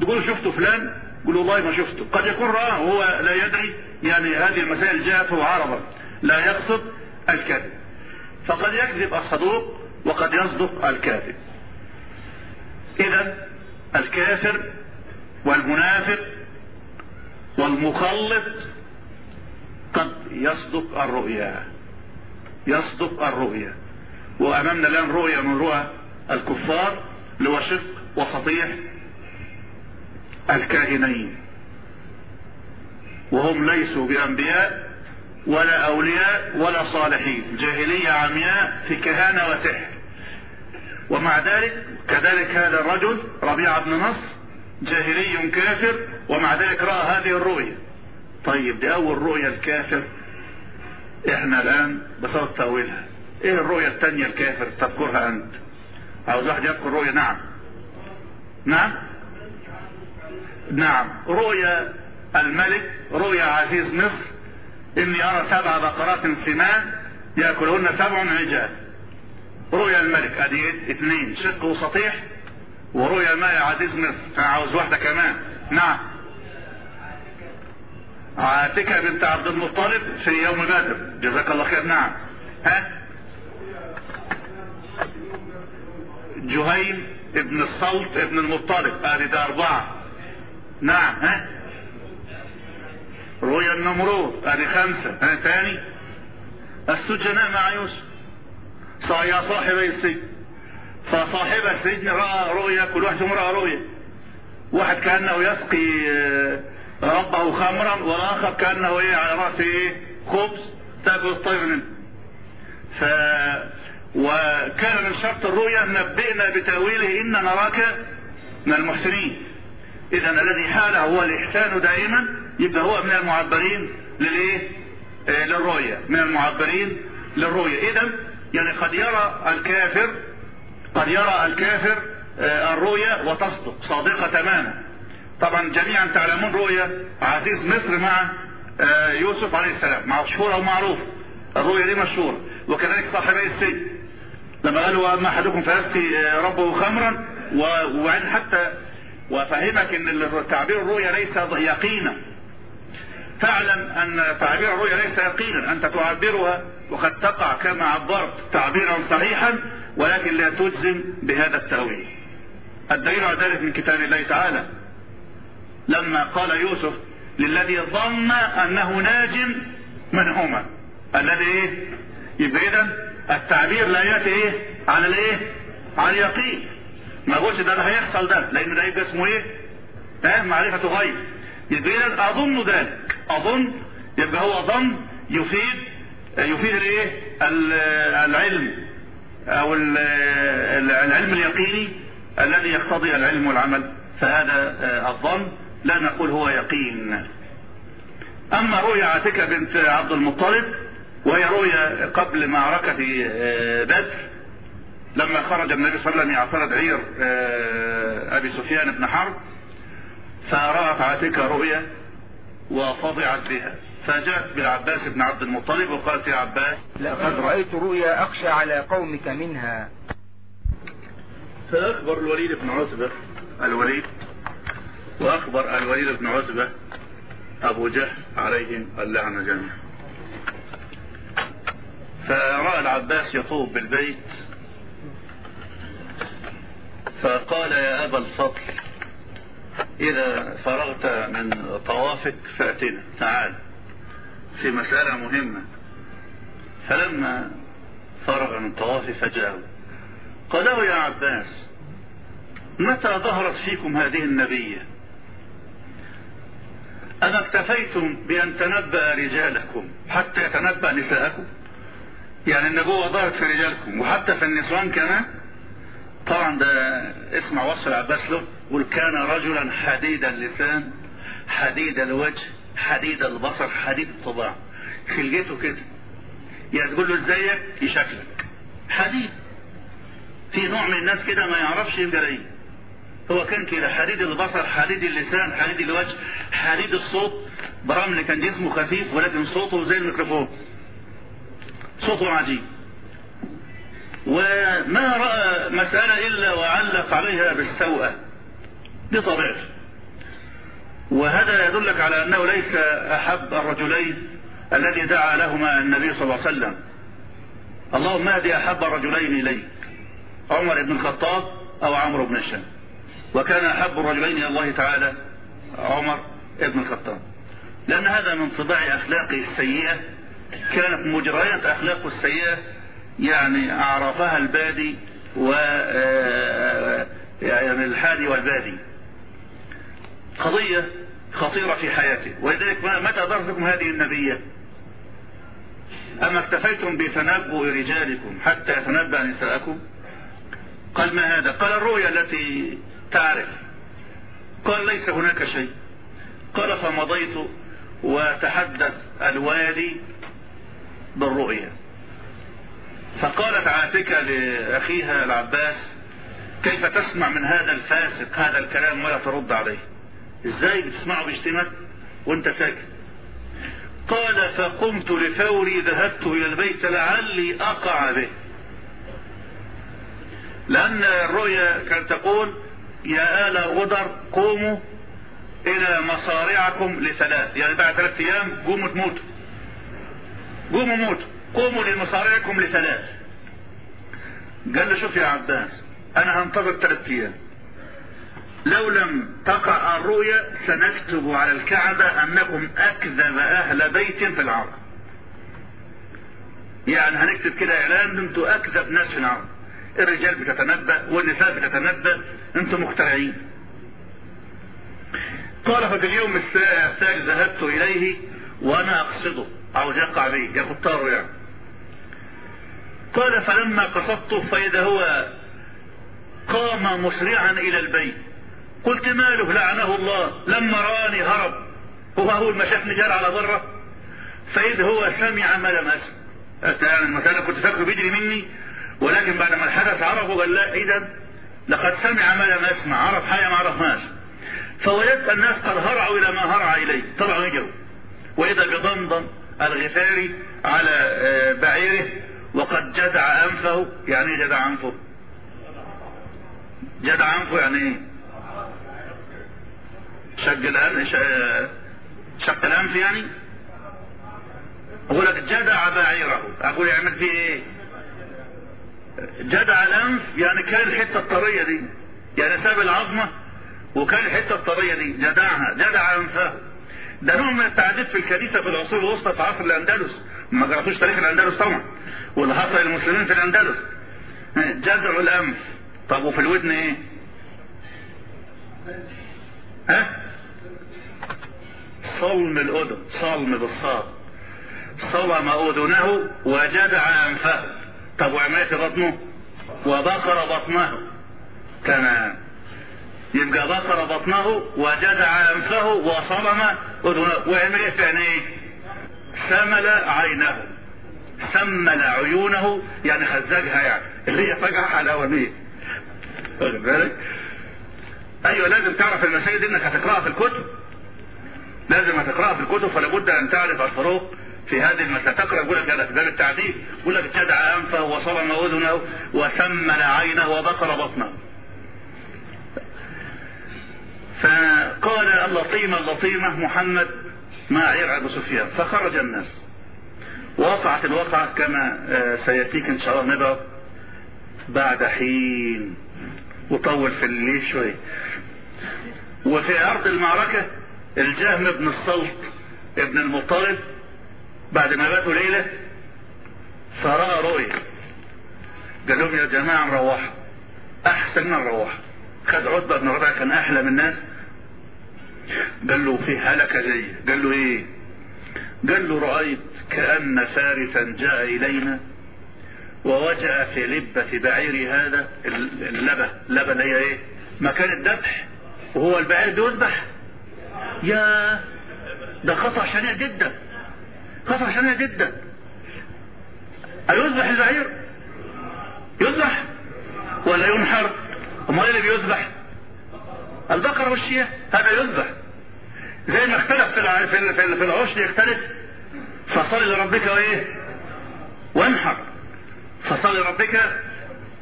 تقول شفت فلان؟ يقول والله ما شفته. قد يكون رآه وهو لا يدري. يعني هذه المسائل جاءته عرضا لا يقصد الكذب. فقد يكذب الصدوق وقد يصدق الكاذب. اذا الكافر والمنافق والمخلط قد يصدق الرؤيا. يصدق الرؤيا. وأمامنا الآن رؤيا من رؤى الكفار اللي هو شق وسطيح الكاهنين. وهم ليسوا بأنبياء ولا أولياء ولا صالحين. جاهلية عمياء في كهانة وسحر. ومع ذلك كذلك هذا الرجل ربيعة بن نصر جاهلي كافر ومع ذلك رأى هذه الرؤية. طيب دي أول رؤية الكافر. إحنا الآن بصوت تأويلها إيه الرؤية الثانية الكافر؟ تذكرها أنت. عاوز واحد يذكر رؤية نعم. نعم؟ نعم. رؤيا الملك رؤيا عزيز مصر. إني أرى سبع بقرات سمان يأكلهن سبع عجاف. رؤيا الملك ادي اثنين. شق وسطيح؟ ورؤيا الماء عزيز مصر. أنا عاوز واحدة كمان. نعم. عاتكة بنت عبد المطلب في يوم بدر. جزاك الله خير. نعم. ها؟ جهيم ابن الصلت ابن المطلب. ادي ده اربعة نعم. ها؟ رؤيا النمرود ادي خمسة. ها ثاني. السجناء مع يوسف. يا صاحبي السجن. فصاحب السجن رأى رؤيا كل واحد رأى رؤيا. واحد كأنه يسقي ربه خمرا والآخر كأنه إيه على رأسه إيه خبز تأكل الطير منه. ف وكان من شرط الرؤيا نبئنا بتأويله إن نراك من المحسنين. إذا الذي حاله هو الإحسان دائما يبقى هو من المعبرين للإيه؟ آه للرؤية. من المعبرين للرؤية. إذا يعني قد يرى الكافر قد يرى الكافر آه الرؤيا وتصدق صادقة تماما. طبعا جميعا تعلمون رؤيا عزيز مصر مع آه يوسف عليه السلام. مشهورة ومعروفة. الرؤيا دي مشهورة. وكذلك صاحبي السجن. لما قالوا أما أحدكم فيسقي ربه خمرا؟ وبعدين حتى وفهمك إن تعبير الرؤيا ليس يقينا. فاعلم أن تعبير الرؤيا ليس يقينا أنت تعبرها وقد تقع كما عبرت تعبيرا صحيحا ولكن لا تجزم بهذا التأويل. الدليل على ذلك من كتاب الله تعالى. لما قال يوسف للذي ظن أنه ناج منهما الذي إيه؟ يبقى اذا التعبير لا يأتي إيه؟ على الإيه؟ عن يقين ما قلتش ده اللي هيحصل ده لأن ده يبقى اسمه إيه؟ ها؟ معرفة غيب. يبقى اذا أظن ذلك. أظن يبقى هو ظن يفيد يفيد الإيه؟ العلم أو العلم اليقيني الذي يقتضي العلم والعمل فهذا الظن لا نقول هو يقين أما رؤيا عاتكة بنت عبد المطلب وهي رؤيا قبل معركة بدر لما خرج النبي صلى الله عليه وسلم يعترض عير أبي سفيان بن حرب فرأت عاتكة رؤيا وفضعت بها. فجاءت بالعباس بن عبد المطلب وقالت يا عباس لقد رأيت رؤيا أخشى على قومك منها. فأخبر الوليد بن عتبة الوليد وأخبر الوليد بن عتبة أبو جهل عليهم اللعنة جميعا. فرأى العباس يطوف بالبيت فقال يا أبا الفضل إذا فرغت من طوافك فأتنا. تعال. في مسألة مهمة. فلما فرغ من طوافه فجاءه. قال له يا عباس متى ظهرت فيكم هذه النبية؟ أما اكتفيتم بأن تنبأ رجالكم حتى يتنبأ نساءكم؟ يعني النبوة ظهرت في رجالكم وحتى في النسوان كمان؟ طبعا ده اسمع وصف العباس له قل كان رجلا حديد اللسان حديد الوجه حديد البصر حديد الطباع. خلقته كده. يعني تقول له إزيك؟ يشكلك حديد. في نوع من الناس كده ما يعرفش يبقى إيه. هو كان كده حديد البصر حديد اللسان حديد الوجه حديد الصوت. برغم ان كان جسمه خفيف ولكن صوته زي الميكروفون. صوته عجيب. وما رأى مسألة إلا وعلق عليها بالسوءة بطبيعته وهذا يدلك على أنه ليس أحب الرجلين الذي دعا لهما النبي صلى الله عليه وسلم. اللهم اهدي أحب الرجلين إليك عمر بن الخطاب أو عمرو بن الشام وكان أحب الرجلين إلى الله تعالى عمر بن الخطاب. لأن هذا من طباع أخلاقه السيئة. كانت مجريات أخلاقه السيئة يعني أعرفها البادي و يعني الحادي والبادي. قضية خطيرة في حياته. ولذلك متى ظهرتكم هذه النبية؟ أما اكتفيتم بتنبؤ رجالكم حتى يتنبأ نساءكم؟ قال ما هذا؟ قال الرؤيا التي تعرف. قال ليس هناك شيء. قال فمضيت وتحدث الوالي بالرؤيا. فقالت عاتكة لأخيها العباس كيف تسمع من هذا الفاسق هذا الكلام ولا ترد عليه؟ إزاي بتسمعه بيشتمك وأنت ساكت؟ قال فقمت لفوري ذهبت إلى البيت لعلي أقع به. لأن الرؤيا كانت تقول يا آل غدر قوموا إلى مصارعكم لثلاث يعني بعد ثلاث أيام قوموا تموتوا قوموا موتوا. قوموا لمصارعكم لثلاث. قال له شوف يا عباس أنا هنتظر ثلاث أيام. لو لم تقع الرؤيا سنكتب على الكعبة أنكم أكذب أهل بيت في العرب يعني هنكتب كده إعلان أنتوا أكذب ناس في العرب الرجال بتتنبأ والنساء بتتنبأ أنتوا مخترعين. قال ففي اليوم الثالث ذهبت إليه وأنا أقصده عاوز يقع بي ياخد طاره يعني. قال فلما قصدته فاذا هو قام مسرعا إلى البيت. قلت ماله؟ لعنه الله. لما راني هرب. هو أول ما شافني على بره. فاذا هو سمع ما لم يعني المسألة كنت فاكره بيجري مني ولكن بعد ما الحدث عرفه قال لا إذا لقد سمع ما لم اسمع عرف حاجة ما عرفناش فوجدت الناس قد هرعوا إلى ما هرع إليه. طلعوا يجروا. واذا بضمضم الغفاري على بعيره. وقد جدع أنفه يعني إيه جدع أنفه؟ جدع أنفه يعني إيه؟ شق شق الأنف يعني؟ أقول لك جدع بعيره. أقول يعمل فيه إيه؟ جدع الأنف يعني كان الحتة الطرية دي يعني ساب العظمة وكان الحتة الطرية دي جدعها جدع أنفه. ده نوع من التعذيب في الكنيسة في العصور الوسطى في عصر الأندلس. ما قراتوش تاريخ الأندلس طبعا واللي حصل للمسلمين في الأندلس. جدع الانف طب وفي الودن إيه؟ ها؟ صلم الأذن صلم بالصاد. صلم أذنه وجدع أنفه. طب وعمل في بطنه؟ وبقر بطنه. تمام. يبقى بقر بطنه وجدع أنفه وصلم أذنه. وعمل إيه؟ في عينيه سمل عينه سمل عيونه يعني خزجها يعني. اللي هي فجأة حلاوانية واخد بالك؟ أيوه لازم تعرف المسائل دي إنك هتقرأها في الكتب. لازم هتقرأها في الكتب فلا بد أن تعرف الفروق في هذه المسألة. تقرأ يقول لك هذا في باب التعديل. يقول لك جدع أنفه وصلم أذنه وسمل عينه وبقر بطنه. فقال اللطيمة اللطيمة محمد مع عير أبو سفيان. فخرج الناس. وقعت الوقعة كما سيأتيك إن شاء الله نبقى بعد حين. وطول في الليل شوية وفي أرض المعركة الجهم بن الصلت ابن المطلب بعد ما باتوا ليلة فرأى رؤية. قال لهم يا جماعة نروح أحسن ما نروح خد عتبة بن ربيعة كان أحلى من الناس. قال له في هلكة جاية قال له إيه؟ قال له رأيت كأن فارسا جاء إلينا ووجأ في لبة بعير هذا اللبة. اللبة هي إيه؟ مكان الذبح. وهو البعير بيذبح يا ده خطأ شنيع جدا. خطأ شنيع جدا. أيذبح البعير؟ يذبح ولا ينحر؟ أمال اللي بيذبح؟ البقرة والشياه هذا يذبح. زي ما اختلف في. في. في, ال... في العشر يختلف. فصل لربك وإيه؟ وانحر. فصل لربك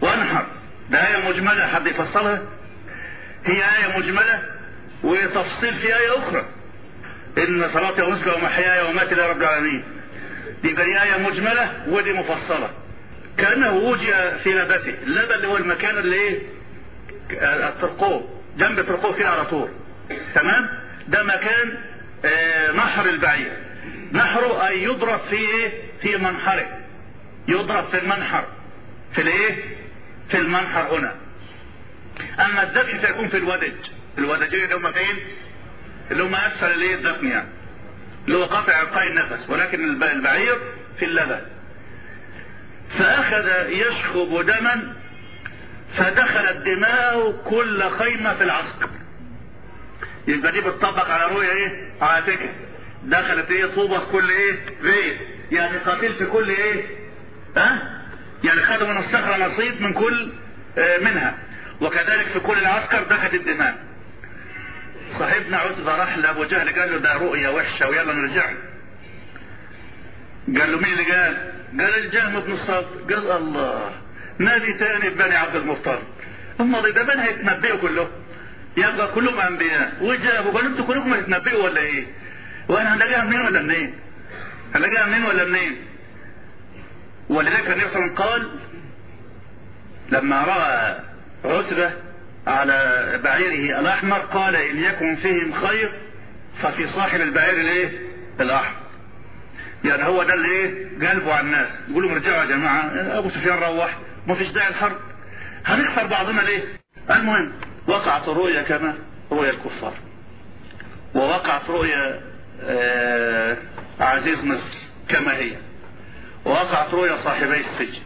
وانحر. ده آية مجملة حد يفصلها؟ هي آية مجملة وتفصيل في آية أخرى. إن صلاتي ونسكي ومحياي وماتي لرب العالمين. دي بقى آية مجملة ودي مفصلة. كأنه وجد في لبته اللبن اللي هو المكان اللي إيه؟ الترقوه. جنب الترقوه كده على طول. تمام؟ ده مكان آه نحر البعير. نحره أي يضرب في إيه؟ في منحره. يضرب في المنحر. في الإيه؟ في المنحر هنا. أما الذبح سيكون في الودج الودجين اللي هم فين؟ اللي هم أسفل الإيه؟ الدفن يعني. اللي هو قطع القاء النفس. ولكن البعير في اللبن. فأخذ يشخب دما فدخلت دماءه كل خيمة في العسكر. يبقى دي بتطبق على رؤية إيه؟ عاتكة دخلت إيه؟ طوبة في كل إيه؟ بيت يعني قتيل في كل إيه؟ ها؟ أه؟ يعني خدوا من الصخرة نصيب من كل آه منها. وكذلك في كل العسكر دخلت الدماء. صاحبنا عتبة راح لأبو جهل قال له ده رؤية وحشة ويلا نرجع. قال له مين اللي قال؟ قال الجهم بن الصاد قال الله نادي تاني بني عبد المطلب. هم ده بني هيتنبئوا كلهم يبقى كلهم أنبياء. وجابوا قالوا أنتوا كلكم هتتنبئوا ولا إيه؟ وأنا هنلاقيها منين ولا منين؟ هنلاقيها منين ولا منين؟ ولذلك النبي صلى الله عليه وسلم قال لما رأى عتبة على بعيره الأحمر قال إن يكن فيهم خير ففي صاحب البعير الإيه؟ الأحمر. يعني هو ده اللي إيه؟ قلبه على الناس. يقول لهم ارجعوا يا جماعة أبو سفيان روح ما فيش داعي الحرب هنكفر بعضنا ليه؟ المهم وقعت رؤيا كما؟ رؤيا الكفار. ووقعت رؤيا آه عزيز مصر كما هي. ووقعت رؤيا صاحبي السجن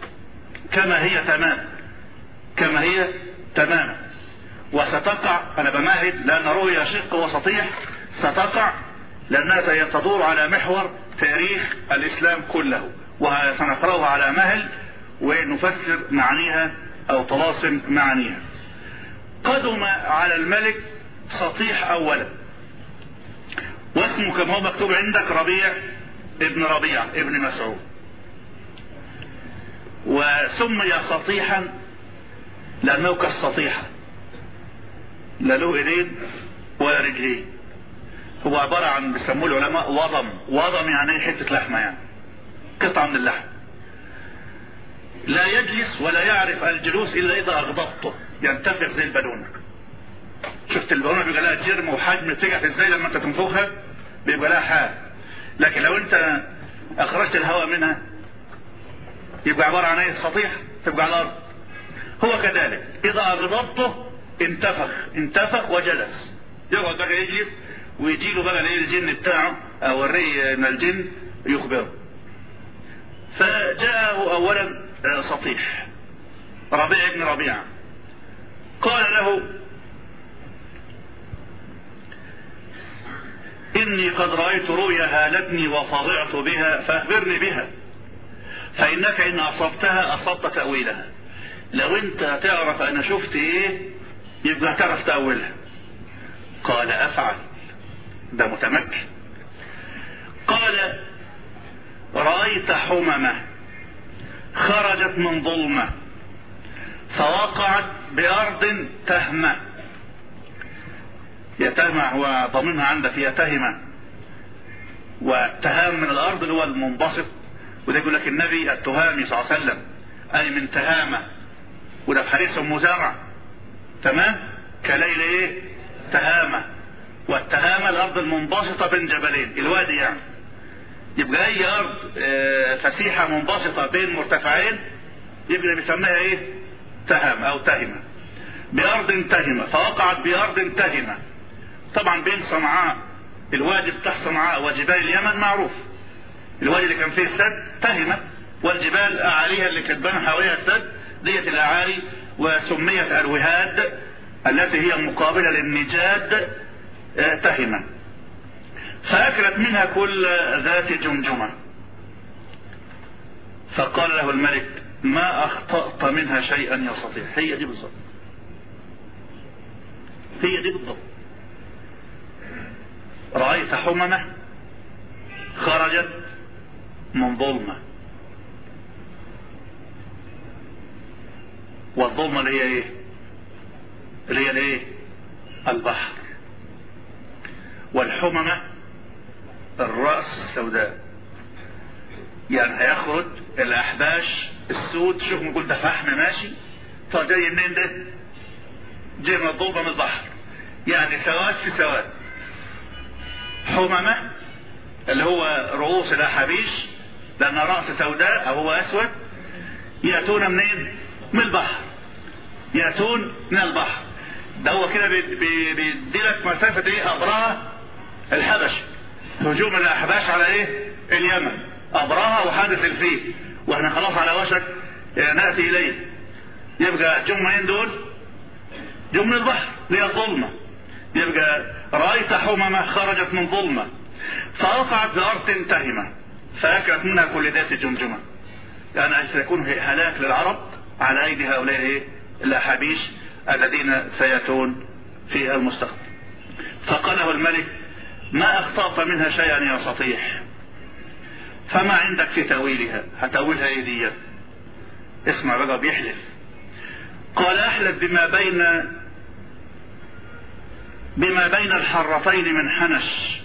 كما هي تمام. كما هي تماما وستقع أنا بمهد لأن رؤيا شق وسطيح ستقع لانها تدور على محور تاريخ الإسلام كله. وسنقراها على مهل ونفسر معانيها أو طلاسم معانيها. قدم على الملك سطيح أولا. واسمه كما هو مكتوب عندك ربيع ابن ربيع ابن مسعود. وسمي سطيحا لأنه كالسطيحه لا له إيدين ولا رجلين. هو عبارة عن بيسموه العلماء وضم. وضم يعني حتة لحمة يعني. قطعة من اللحم. لا يجلس ولا يعرف الجلوس إلا إذا أغضبته. ينتفخ زي البالونة شفت البالونة بيبقى لها جرم وحجم تقف إزاي لما انت تنفخها؟ بيبقى لها حال لكن لو انت أخرجت الهواء منها يبقى عبارة عن إيه سطيح تبقى على الأرض. هو كذلك إذا أغضبته انتفخ انتفخ وجلس. يقعد بقى يجلس ويجي له بقى الجن بتاعه أو الري من الجن يخبره. فجاءه اولا سطيح ربيع بن ربيعة. قال له إني قد رأيت رؤيا هالتني وفضعت بها فأخبرني بها. فإنك إن أصبتها أصبت تأويلها. لو أنت تعرف أنا شفت إيه يبقى تعرف تأويلها. قال أفعل. ده متمكن. قال رأيت حممة خرجت من ظلمة. فوقعت بأرض تهمة. يتهمة هو ضمنها عندك هي تهمة. وتهام من الأرض اللي هو المنبسط. وده يقول لك النبي التهامي صلى الله عليه وسلم أي من تهامة. وده في حديث أم زرع. تمام؟ كليل إيه؟ تهامة. والتهامة الأرض المنبسطة بين جبلين الوادي يعني. يبقى أي أرض فسيحة منبسطة بين مرتفعين يبقى بيسميها إيه؟ تهامة أو تهمة بأرض تهمة فوقعت بأرض تهمة طبعا بين صنعاء الوادي بتاع صنعاء وجبال اليمن معروف. الوادي اللي كان فيه السد تهمة والجبال أعاليها اللي كانت حواليها السد ديت الأعالي وسميت الوهاد التي هي مقابلة للنجاد تهمة فأكلت منها كل ذات جمجمة. فقال له الملك ما أخطأت منها شيئا يا سطيح هي دي بالظبط هي دي بالضبط. رأيت حممة خرجت من ظلمة. والظلمة اللي هي إيه؟ اللي هي الإيه؟ البحر. والحممة الرأس السوداء. يعني هيخرج الأحباش السود شوف نقول ده فحم ماشي؟ طب جاي منين ده؟ جاي من الظلمة من البحر يعني سواد في سواد. حممة اللي هو رؤوس الأحابيش لأن رأس سوداء أو هو أسود يأتون منين؟ من البحر. يأتون من البحر. ده هو كده بيديلك مسافة إيه؟ أبرهة الحبش هجوم الأحباش على إيه؟ اليمن. أبرهة وحادث الفيل. وإحنا خلاص على وشك نأتي إليه. يبقى جمعين دول جم البحر هي الظلمة يبقى رأيت حممة خرجت من ظلمة. فوقعت بأرض تهمة. فأكلت منها كل ذات جمجمة. يعني سيكون هلاك للعرب على أيدي هؤلاء إيه؟ الأحابيش الذين سيأتون في المستقبل. فقال له الملك ما أخطأت منها شيئا يا سطيح فما عندك في تأويلها؟ هتأويلها إيه دي؟ اسمع بقى بيحلف. قال أحلف بما بين بما بين الحرتين من حنش.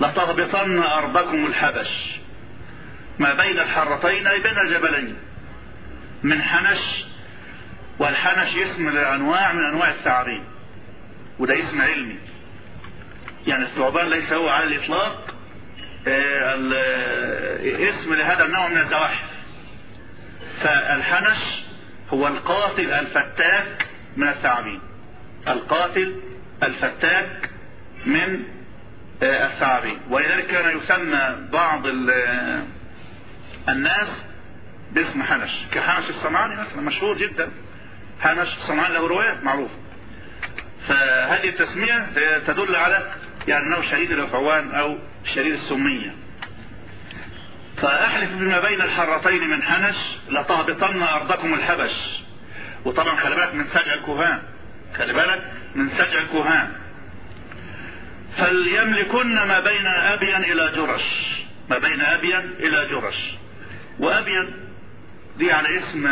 لتهبطن أرضكم الحبش. ما بين الحرتين أي بين الجبلين. من حنش والحنش اسم لأنواع من أنواع الثعابين وده اسم علمي. يعني الثعبان ليس هو على الإطلاق اسم لهذا النوع من الزواحف فالحنش هو القاتل الفتاك من الثعابين. القاتل الفتاك من الثعابين. ولذلك كان يسمى بعض الناس باسم حنش. كحنش الصنعاني مثلا مشهور جدا. حنش الصنعاني له روايات معروفة. فهذه التسمية تدل على يعني إنه شديد الافعوان أو شديد السمية. فأحلف بما بين الحرتين من حنش لتهبطن أرضكم الحبش. وطبعا خلي بالك من سجع الكهان. خلي بالك من سجع الكهان. فليملكن ما بين ابين إلى جرش. ما بين ابين إلى جرش. وابين دي على اسم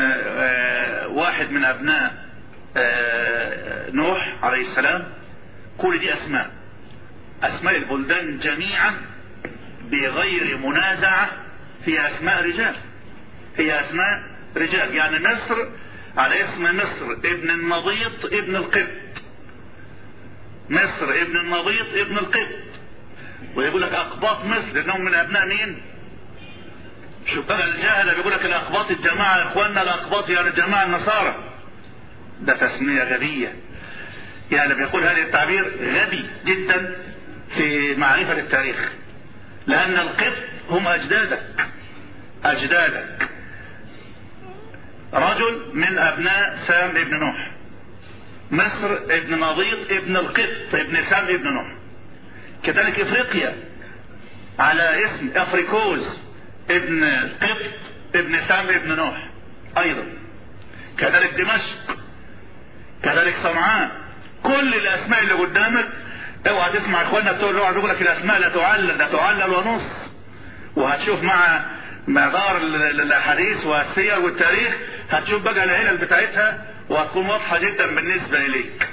واحد من أبناء نوح عليه السلام. كل دي أسماء. أسماء البلدان جميعا بغير منازعة هي أسماء رجال. هي أسماء رجال. يعني مصر على اسم مصر ابن النضيط ابن القبط. مصر ابن النضيط ابن القبط. ويقول لك اقباط مصر انهم من أبناء مين؟ شوف بقى الجاهل بيقول لك الاقباط الجماعة يا إخواننا الاقباط يعني الجماعه النصارى. ده تسمية غبية. يعني بيقول هذا التعبير غبي جدا. في معرفة التاريخ. لأن القبط هم أجدادك. أجدادك. رجل من أبناء سام ابن نوح. مصر ابن نضيط ابن القبط ابن سام ابن نوح. كذلك إفريقيا. على اسم إفريكوز ابن قبط ابن سام ابن نوح. أيضا. كذلك دمشق. كذلك صنعاء. كل الأسماء اللي قدامك اوعى تسمع اخواننا اللغة بيقول لك الاسماء لا تعلل ده تعلل ونص وهتشوف مع مدار الاحاديث والسير والتاريخ هتشوف بقى العلل بتاعتها وهتكون واضحة جدا بالنسبة إليك.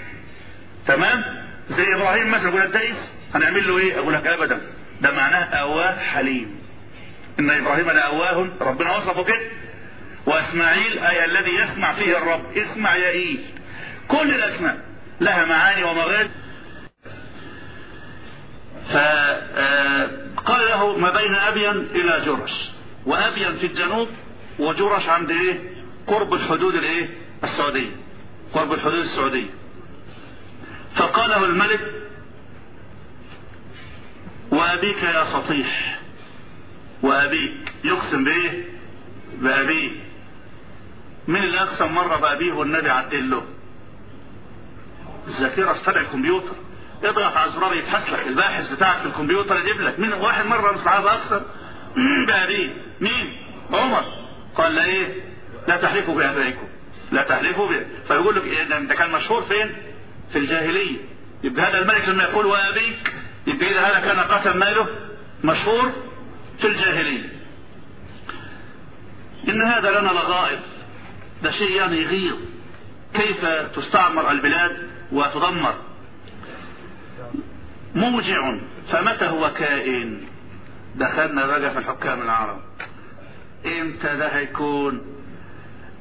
تمام؟ زي إبراهيم مثلا يقول لك دايس هنعمل له إيه؟ أقول لك ابدا ده معناه أواه حليم. إن إبراهيم لاواه ربنا وصفه كده. وإسماعيل أي الذي يسمع فيه الرب اسمع يا إيل. كل الأسماء لها معاني ومغازي. فقال له ما بين ابين إلى جرش. وابين في الجنوب وجرش عند إيه؟ قرب الحدود الإيه؟ السعودية. قرب الحدود السعودية. فقال له الملك وأبيك يا سطيح وأبيك. يقسم بإيه؟ بأبيه. مين اللي اقسم مرة بأبيه والنبي عدل له. الذاكرة استدعي الكمبيوتر. اضغط على زرار يبحث لك الباحث بتاعك في الكمبيوتر يجيب لك مين واحد مرة من الصحابه اقسم بابيه مين؟ عمر. قال لا إيه؟ لا تحلفوا بأبائكم. لا تحلفوا ب... فيقول لك إيه ده كان مشهور فين؟ في الجاهلية. يبقى هذا الملك لما يقول وأبيك يبقى إذا هذا كان قسم ماله مشهور في الجاهلية. إن هذا لنا لغائب. ده شيء يعني يغيظ. كيف تستعمر البلاد وتدمر؟ موجع. فمتى هو كائن؟ دخلنا بقى في الحكام العرب. إمتى ده هيكون؟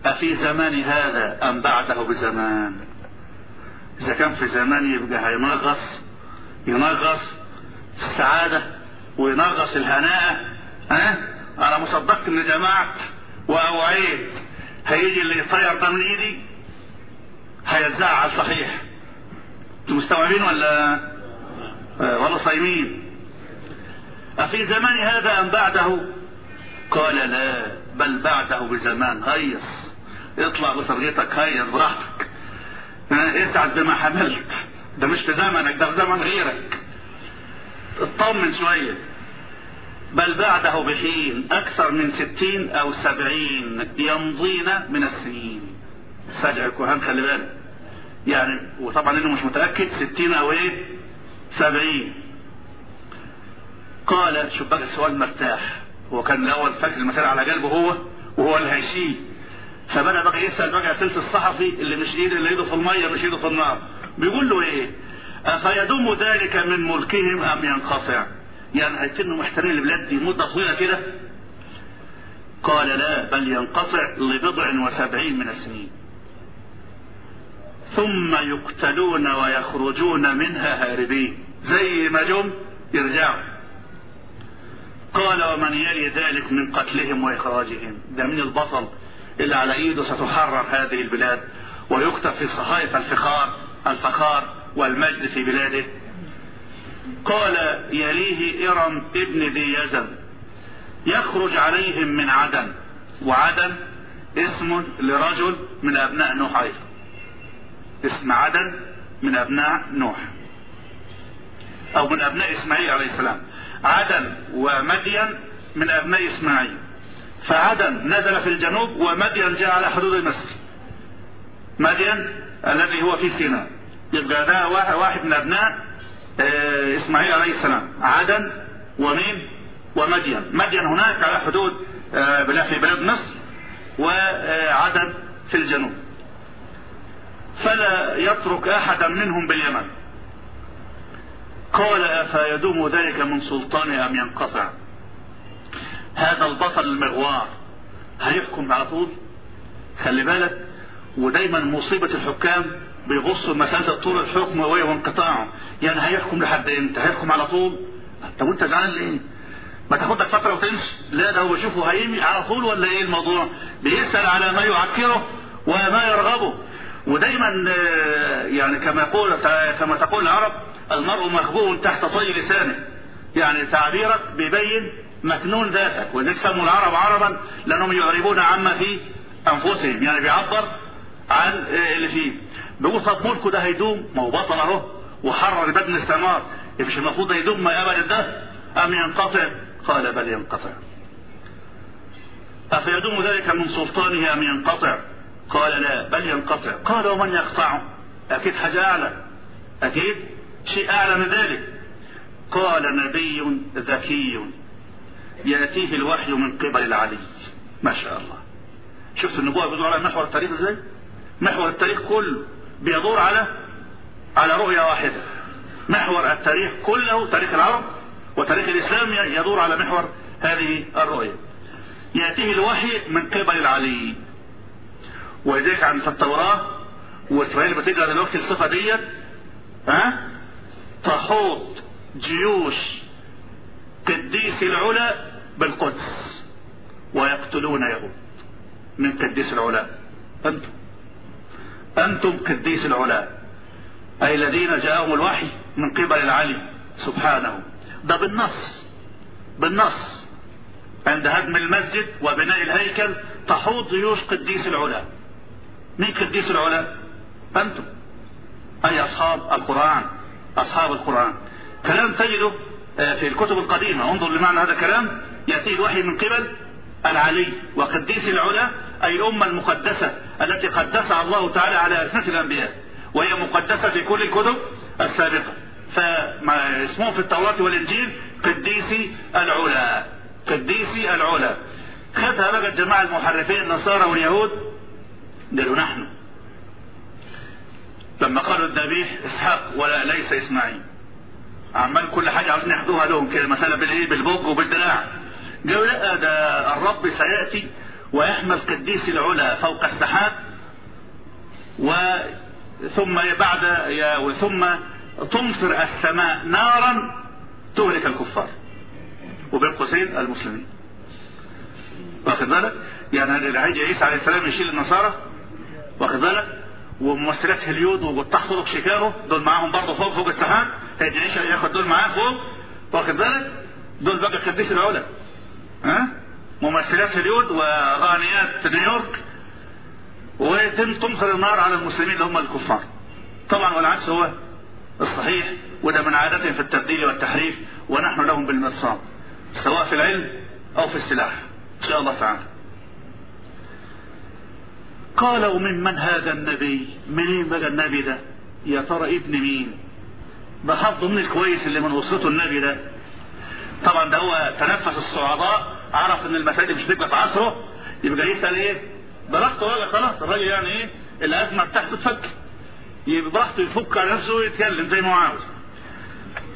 أفي زمان هذا أم بعده بزمان؟ إذا كان في زمان يبقى هينغص ينغص السعادة وينغص الهناء. ها؟ أه؟ أنا مصدقت إن جماعة وأوعيت هيجي اللي يطير ده من إيدي هيتزعل صحيح. أنتوا مستوعبين ولا؟ ولا صايمين. أفي زمان هذا أم بعده؟ قال لا بل بعده بزمان. هيص. اطلع بصريتك هيص براحتك. اسعد بما حملت؟ ده مش في زمنك ده في زمن غيرك. اطمن شوية. بل بعده بحين أكثر من ستين أو سبعين يمضين من السنين. سجع الكهان خلي بالك. يعني وطبعا إنه مش متأكد ستين أو إيه؟ سبعين. قال بقى السؤال مرتاح. هو كان الأول فاكر المسألة على قلبه هو وهو اللي هيشيل فبدأ بقى يسأل بقى أسئلة الصحفي اللي مش إيده اللي إيده في المية مش إيده في النار. بيقول له إيه؟ افيدوم ذلك من ملكهم أم ينقطع؟ يعني هيتنوا محتلين البلاد دي مدة طويلة كده؟ قال لا بل ينقطع لبضع وسبعين من السنين. ثم يقتلون ويخرجون منها هاربين. زي ما جم يرجعوا. قال ومن يلي ذلك من قتلهم وإخراجهم. ده من البطل اللي على إيده ستحرر هذه البلاد ويكتب في صحائف الفخار الفخار والمجد في بلاده. قال يليه إرم ابن ذي يزن يخرج عليهم من عدن وعدن اسم لرجل من أبناء نوح أيضا اسم عدن من أبناء نوح. أو من أبناء إسماعيل عليه السلام. عدن ومدين من أبناء إسماعيل. فعدن نزل في الجنوب ومدين جاء على حدود مصر مدين الذي هو في سيناء. يبقى ده واحد من أبناء إسماعيل عليه السلام. عدن ومين؟ ومدين. مدين هناك على حدود في بلاد مصر وعدن في الجنوب. فلا يترك أحدا منهم باليمن. قال أفيدوم ذلك من سلطان أم ينقطع؟ هذا البطل المغوار هيحكم على طول؟ خلي بالك ودايما مصيبة الحكام بيبصوا مسألة طول الحكم وانقطاعه يعني هيحكم لحد إمتى؟ هيحكم على طول؟ طب وانت زعلان ليه؟ ما تاخد لك فترة وتمشي لا ده هو بيشوفه هيمي على طول ولا إيه الموضوع؟ بيسأل على ما يعكره وما يرغبه. ودايما آه، يعني كما يقول كما تقول العرب المرء مخبوء تحت طي لسانه. يعني تعبيرك بيبين مكنون ذاتك. ولذلك سموا العرب عربا لأنهم يعربون عما في أنفسهم. يعني بيعبر عن آه، اللي فيه. بيقول طب ملكه ده هيدوم؟ ما هو بطل أهو وحرر بدن الاستعمار مش المفروض يدوم ما ابد ده؟ أم ينقطع؟ قال بل ينقطع. أفيدوم ذلك من سلطانه أم ينقطع؟ قال لا بل ينقطع. قال ومن يقطعه أكيد حاجة أعلى. أكيد شيء أعلى من ذلك. قال نبي ذكي يأتيه الوحي من قبل العلي. ما شاء الله. شفت النبوة بيدور على محور التاريخ إزاي؟ محور التاريخ كله بيدور على على رؤية واحدة. محور التاريخ كله تاريخ العرب وتاريخ الإسلام يدور على محور هذه الرؤية. يأتيه الوحي من قبل العلي. ولذلك عن في التوراه واسرائيل بتقرا دلوقتي الصفة ديت ها؟ تحوط جيوش قديس العلا بالقدس ويقتلون يهود من قديس العلا. أنتم. أنتم قديس العلا. أي الذين جاءهم الوحي من قبل العلي سبحانه. ده بالنص. بالنص. عند هدم المسجد وبناء الهيكل تحوط جيوش قديس العلا. مين قديس العلا؟ أنتم. أي أصحاب القرآن؟ أصحاب القرآن. كلام تجده في الكتب القديمة. انظر لمعنى هذا الكلام. ياتي الوحي من قبل العلي وقديس العلا أي الأمة المقدسة التي قدسها الله تعالى على السنة الأنبياء وهي مقدسة في كل الكتب السابقة. فما اسمهم في التوراة والإنجيل؟ قديسي العلا. قديسي العلا. خدها بقى الجماعة المحرفين النصارى واليهود. قالوا نحن. لما قالوا الذبيح إسحاق ولا ليس إسماعيل. عمال كل حاجة عاوزين ياخدوها لهم كده مثلا بالايه بالبوج وبالدراع. قالوا لا ده الرب سيأتي ويحمل قديس العلا فوق السحاب و ثم بعد ثم تمطر السماء نارا تهلك الكفار وبين قوسين المسلمين. واخد بالك؟ يعني هيجي عيسى عليه السلام يشيل النصارى واخد بالك؟ وممثلات هليود وتحت شيكاغو دول معاهم برضه فوق فوق السحاب هيجي عيسى ياخد دول معاه فوق. واخد بالك؟ دول بقى قديس العلا. ها؟ ممثلات هليود وغانيات نيويورك. ويتم تمطر النار على المسلمين اللي هم الكفار. طبعا والعكس هو الصحيح. وده من عادتهم في التبديل والتحريف ونحن لهم بالمرصاد سواء في العلم أو في السلاح. إن شاء الله تعالى. قالوا ممن هذا النبي؟ منين بقى النبي ده؟ يا ترى ابن مين؟ ده حظه من الكويس اللي من اسرته النبي ده. طبعا ده هو تنفس الصعداء عرف إن المسائل مش تبقى في عصره يبقى يسأل إيه؟ براحته بقى خلاص الراجل يعني إيه؟ الأزمة بتاعته تفك يبقى براحته يفك على نفسه ويتكلم زي ما هو عاوز.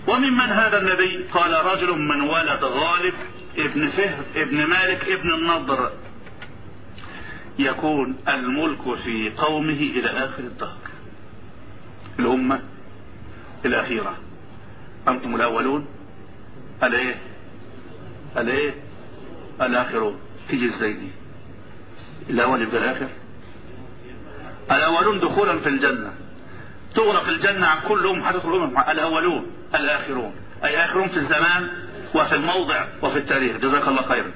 وممن هذا النبي؟ قال رجل من ولد غالب ابن فهر ابن مالك ابن النضر. يكون الملك في قومه إلى آخر الدهر الأمة الأخيرة. أنتم الأولون؟ الإيه الإيه الآخرون. تيجي إزاي دي الأول يبقى الآخر. الأولون دخولا في الجنة. تغلق الجنة عن كل أم حتى الأمم. الأولون الآخرون. أي آخرون في الزمان وفي الموضع وفي التاريخ. جزاك الله خيرا.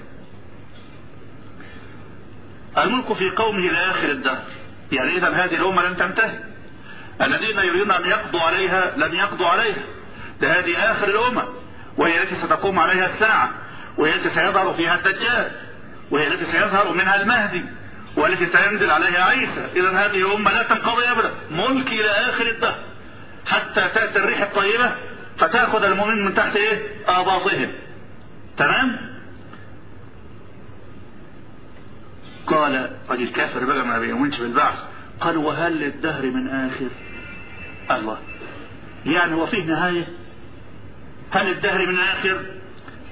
الملك في قومه إلى آخر الدهر. يعني إذا هذه الأمة لن تنتهي. الذين يريدون أن يقضوا عليها لن يقضوا عليها. ده هذه آخر الأمم وهي التي ستقوم عليها الساعة. وهي التي سيظهر فيها الدجال. وهي التي سيظهر منها المهدي. والتي سينزل عليها عيسى. إذا هذه الأمة لا تنقضي أبدا. ملك إلى آخر الدهر. حتى تأتي الريح الطيبة فتأخذ المؤمن من تحت إيه؟ آباطهم. تمام؟ قال قد الكافر بقى ما بيؤمنش بالبعث. قال وهل للدهر من آخر؟ الله. يعني هو فيه نهاية؟ هل الدهر من آخر؟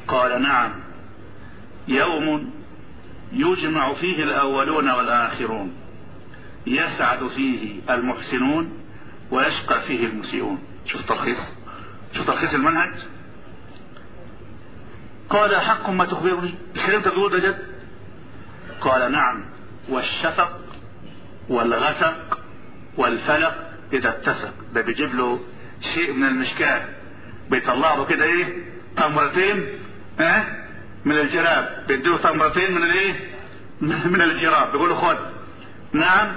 قال نعم. يوم يجمع فيه الأولون والآخرون. يسعد فيه المحسنون ويشقى فيه المسيئون. شوف تلخيص. شوف تلخيص المنهج. قال حق ما تخبرني. الكلام تقول ده جد؟ قال نعم. والشفق والغسق والفلق إذا اتسق. ده بيجيب له شيء من المشكاة. بيطلع له كده إيه؟ تمرتين آه من الجراب. بيديله تمرتين من الإيه؟ من الجراب. بيقول له خد. نعم.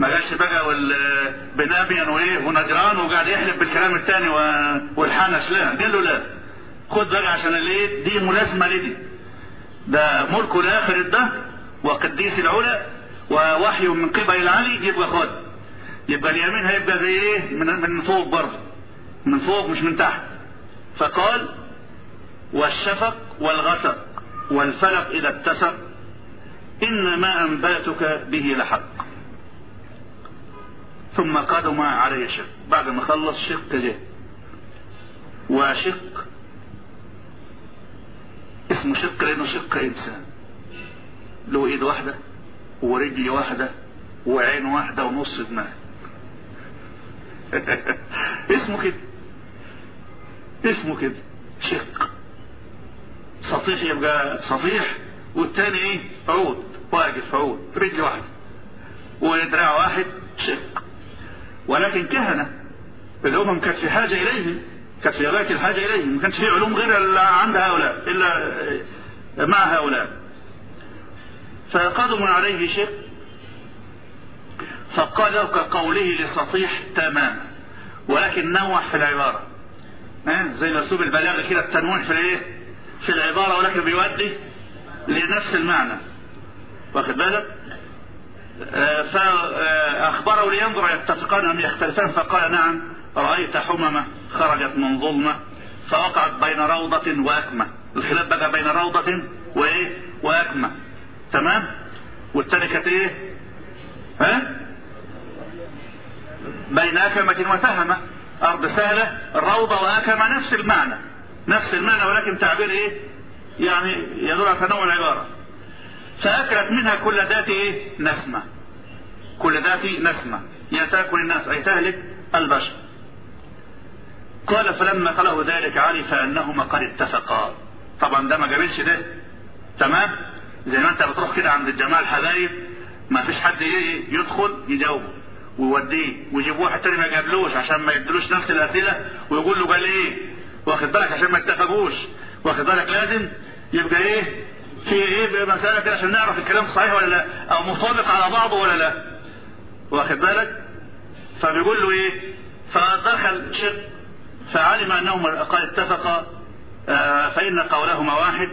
ما جاش بقى بنابيا وإيه؟ ونجران وقاعد يحلف بالكلام الثاني والحنش لا. قال له لا. خد بقى عشان الإيه؟ دي ملازمه لدي. ده ملك لاخر الدهر وقديس العلا ووحي من قبل العلي يبقى خد. يبقى اليمين هيبقى زي إيه؟ من من فوق برضه. من فوق مش من تحت. فقال والشفق والغسق والفلق إذا اتسق ان ما أنبأتك به لحق. ثم قدم عليه شق. بعد ما خلص شق جه. وشق اسمه شق لأنه شق إنسان. له إيد واحدة ورجل واحدة وعين واحدة ونص دماغ. اسمه كده. اسمه كده. شق. سطيح يبقى سطيح والتاني إيه؟ عود. واقف عود. رجل واحدة ودراع واحد. شق. ولكن كهنة. الأمم كانت في حاجة إليهم. كانت في غاية الحاجة إليهم ما كانش في علوم غير عند هؤلاء إلا مع هؤلاء. فقدم عليه شق فقال له كقوله لسطيح تماما ولكن نوع في العبارة. زي الأسلوب البلاغي كده التنويع في الإيه؟ في العبارة ولكن بيؤدي لنفس المعنى. واخد بالك؟ فأخبره لينظر يتفقان أم يختلفان فقال نعم. رأيت حممة خرجت من ظلمة فوقعت بين روضة وأكمة. الخلاف بقى بين روضة وإيه؟ وأكمة. تمام؟ والتاني كانت إيه؟ ها؟ بين أكمة وتهمة أرض سهلة الروضة وأكمة نفس المعنى. نفس المعنى ولكن تعبير إيه؟ يعني يدل على تنوع العبارة. فأكلت منها كل ذات إيه؟ نسمة. كل ذات نسمة. تأكل الناس أي تهلك البشر. قال فلما قاله ذلك عرف أنهما قد اتفقا. طبعا ده ما قابلش ده. تمام؟ زي ما انت بتروح كده عند الجماعة الحبايب ما فيش حد يدخل يجاوبه. ويوديه ويجيب واحد تاني ما يقابلوش عشان ما يدلوش نفس الأسئلة ويقول له قال إيه؟ واخد بالك؟ عشان ما يتفقوش واخد بالك؟ لازم يبقى إيه؟ في إيه؟ مسألة كده عشان نعرف الكلام صحيح ولا لا أو مطابق على بعضه ولا لا. واخد بالك؟ فبيقول له إيه؟ فدخل شق فعلم انهما قد اتفقا آه فإن قولهما واحد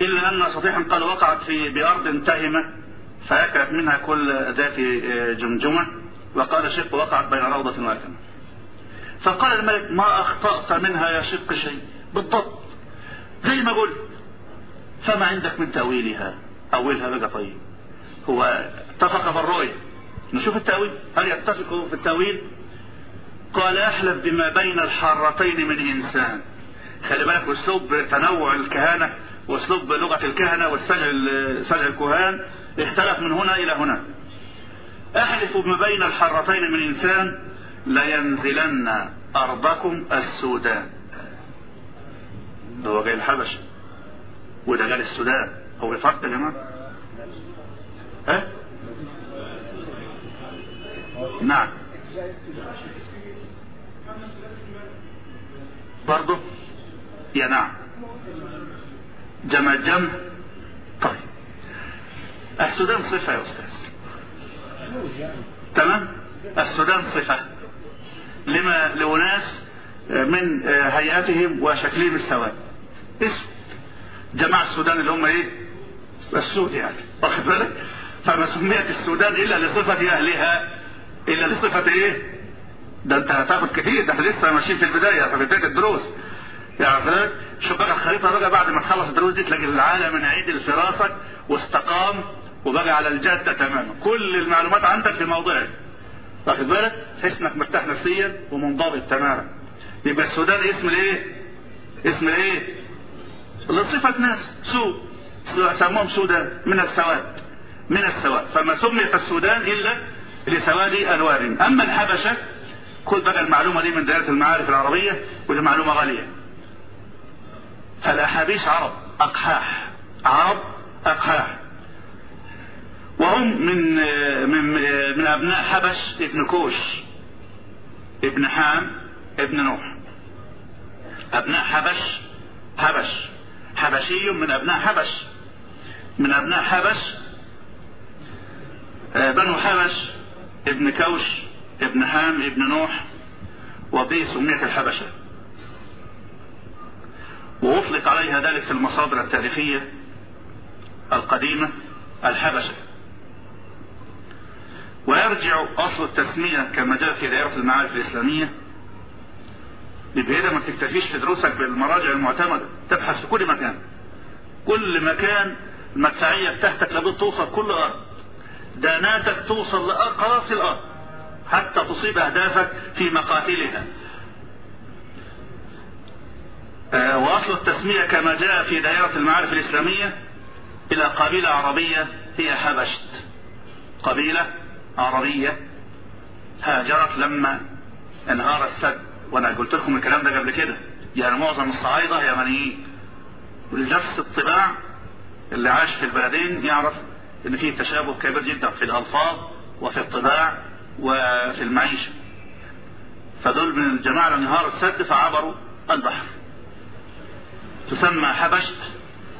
إلا أن سطيحا قد وقعت في بأرض تهمة فأكلت منها كل ذات جمجمة وقال شق وقعت بين روضة واكمه فقال الملك ما أخطأت منها يا شق شيء؟ بالضبط. زي ما قلت فما عندك من تأويلها؟ أولها بقى طيب. هو اتفق بالرؤية نشوف التأويل. هل يتفق في التأويل؟ قال أحلف بما بين الحارتين من إنسان. خلي بالك أسلوب تنوع الكهنة وأسلوب لغة الكهنة والسجع سجع الكهان اختلف من هنا إلى هنا. أحلف بما بين الحارتين من إنسان لينزلن أرضكم السودان. هو جاي الحبشه وده قال السودان هو فرق يا جماعة؟ ها؟ نعم. برضه يا نعم. جمع جمع طيب. السودان صفة يا أستاذ. تمام؟ السودان صفة. لما لأناس من هيئتهم وشكلهم السواد اسم. جماعة السودان اللي هم إيه؟ السود يعني. واخد بالك؟ فما سميت السودان إلا لصفة أهلها إلا لصفة إيه؟ ده انت هتاخد كتير ده إحنا لسه ماشيين في البداية في بداية الدروس. يعني بالك شوف بقى الخريطة بقى بعد ما تخلص الدروس دي تلاقي العالم عيد في واستقام وبقى على الجادة تماما. كل المعلومات عندك في موضعك واخد بالك؟ تحس انك مرتاح نفسيا ومنضبط تماما. يبقى السودان اسم الايه اسم الايه لصفة ناس. سود سموهم سودان. من السواد. من السواد. فما سميت السودان إلا لسواد ألوان أما الحبشة خذ بقى المعلومة دي من دائرة المعارف العربية ودي معلومة غالية؟ فالأحابيش عرب أقحاح عرب أقحاح. وهم من من من أبناء حبش ابن كوش ابن حام ابن نوح. أبناء حبش حبش. حبشي من أبناء حبش. من أبناء حبش بنو حبش ابن كوش. ابن حام ابن نوح وبه سميت الحبشة. وأطلق عليها ذلك في المصادر التاريخية القديمة الحبشة. ويرجع أصل التسمية كما جاء في دائرة المعارف الإسلامية بهذا ما تكتفيش في دروسك بالمراجع المعتمدة. تبحث في كل مكان. كل مكان المدفعية بتاعتك لابد توصل كل أرض. داناتك توصل لأقاصي الأرض. حتى تصيب أهدافك في مقاتلها. آه وأصل التسمية كما جاء في دائرة المعارف الإسلامية إلى قبيلة عربية هي حبشت. قبيلة عربية هاجرت لما انهار السد. وأنا قلت لكم الكلام ده قبل كده. يعني معظم الصعايدة يمنيين. ولنفس الطباع اللي عاش في البلدين يعرف إن فيه تشابه كبير جدا في الألفاظ وفي الطباع. وفي المعيشة. فدول من الجماعة لما انهار السد فعبروا البحر. تسمى حبشت.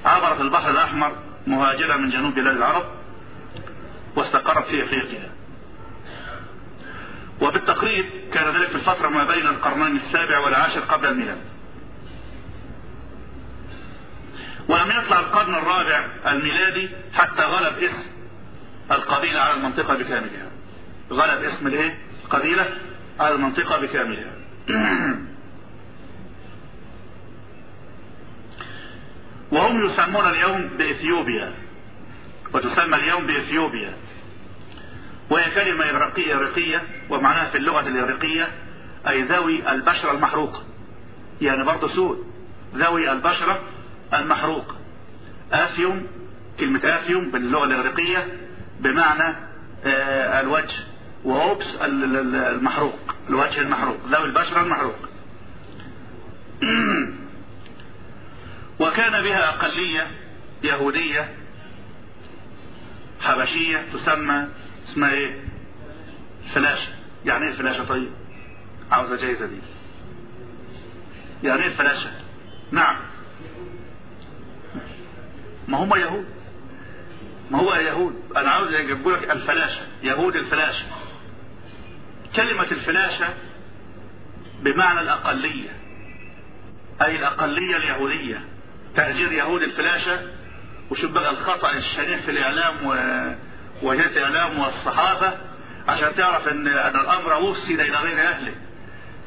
عبرت البحر الأحمر مهاجرة من جنوب بلاد العرب واستقرت في إفريقيا. وبالتقريب كان ذلك في الفترة ما بين القرنين السابع والعاشر قبل الميلاد. ولم يطلع القرن الرابع الميلادي حتى غلب اسم القبيلة على المنطقة بكاملها. غلب اسم الايه؟ القبيلة على المنطقة بكاملها. وهم يسمون اليوم بإثيوبيا وتسمى اليوم بإثيوبيا. وهي كلمة إغريقية إغريقية ومعناها في اللغة الإغريقية أي ذوي البشرة المحروقة يعني برضه سود ذوي البشرة المحروقة آثيوم كلمة آثيوم باللغة الإغريقية بمعنى آه الوجه. وأوبس المحروق الوجه المحروق ذوي البشرة المحروق. وكان بها أقلية يهودية حبشية تسمى اسمها إيه؟ فلاشة يعني إيه الفلاشة طيب؟ عاوزة جايزة دي. يعني إيه الفلاشة؟ نعم. ما هم يهود؟ ما هو يهود؟ أنا عاوز أجيب لك الفلاشة يهود الفلاشة. كلمة الفلاشة بمعنى الأقلية أي الأقلية اليهودية تهجير يهود الفلاشة وشوف بقى الخطأ الشنيع في الإعلام و... وجهة الإعلام والصحافة عشان تعرف إن أن الأمر وصل إلى غير أهله.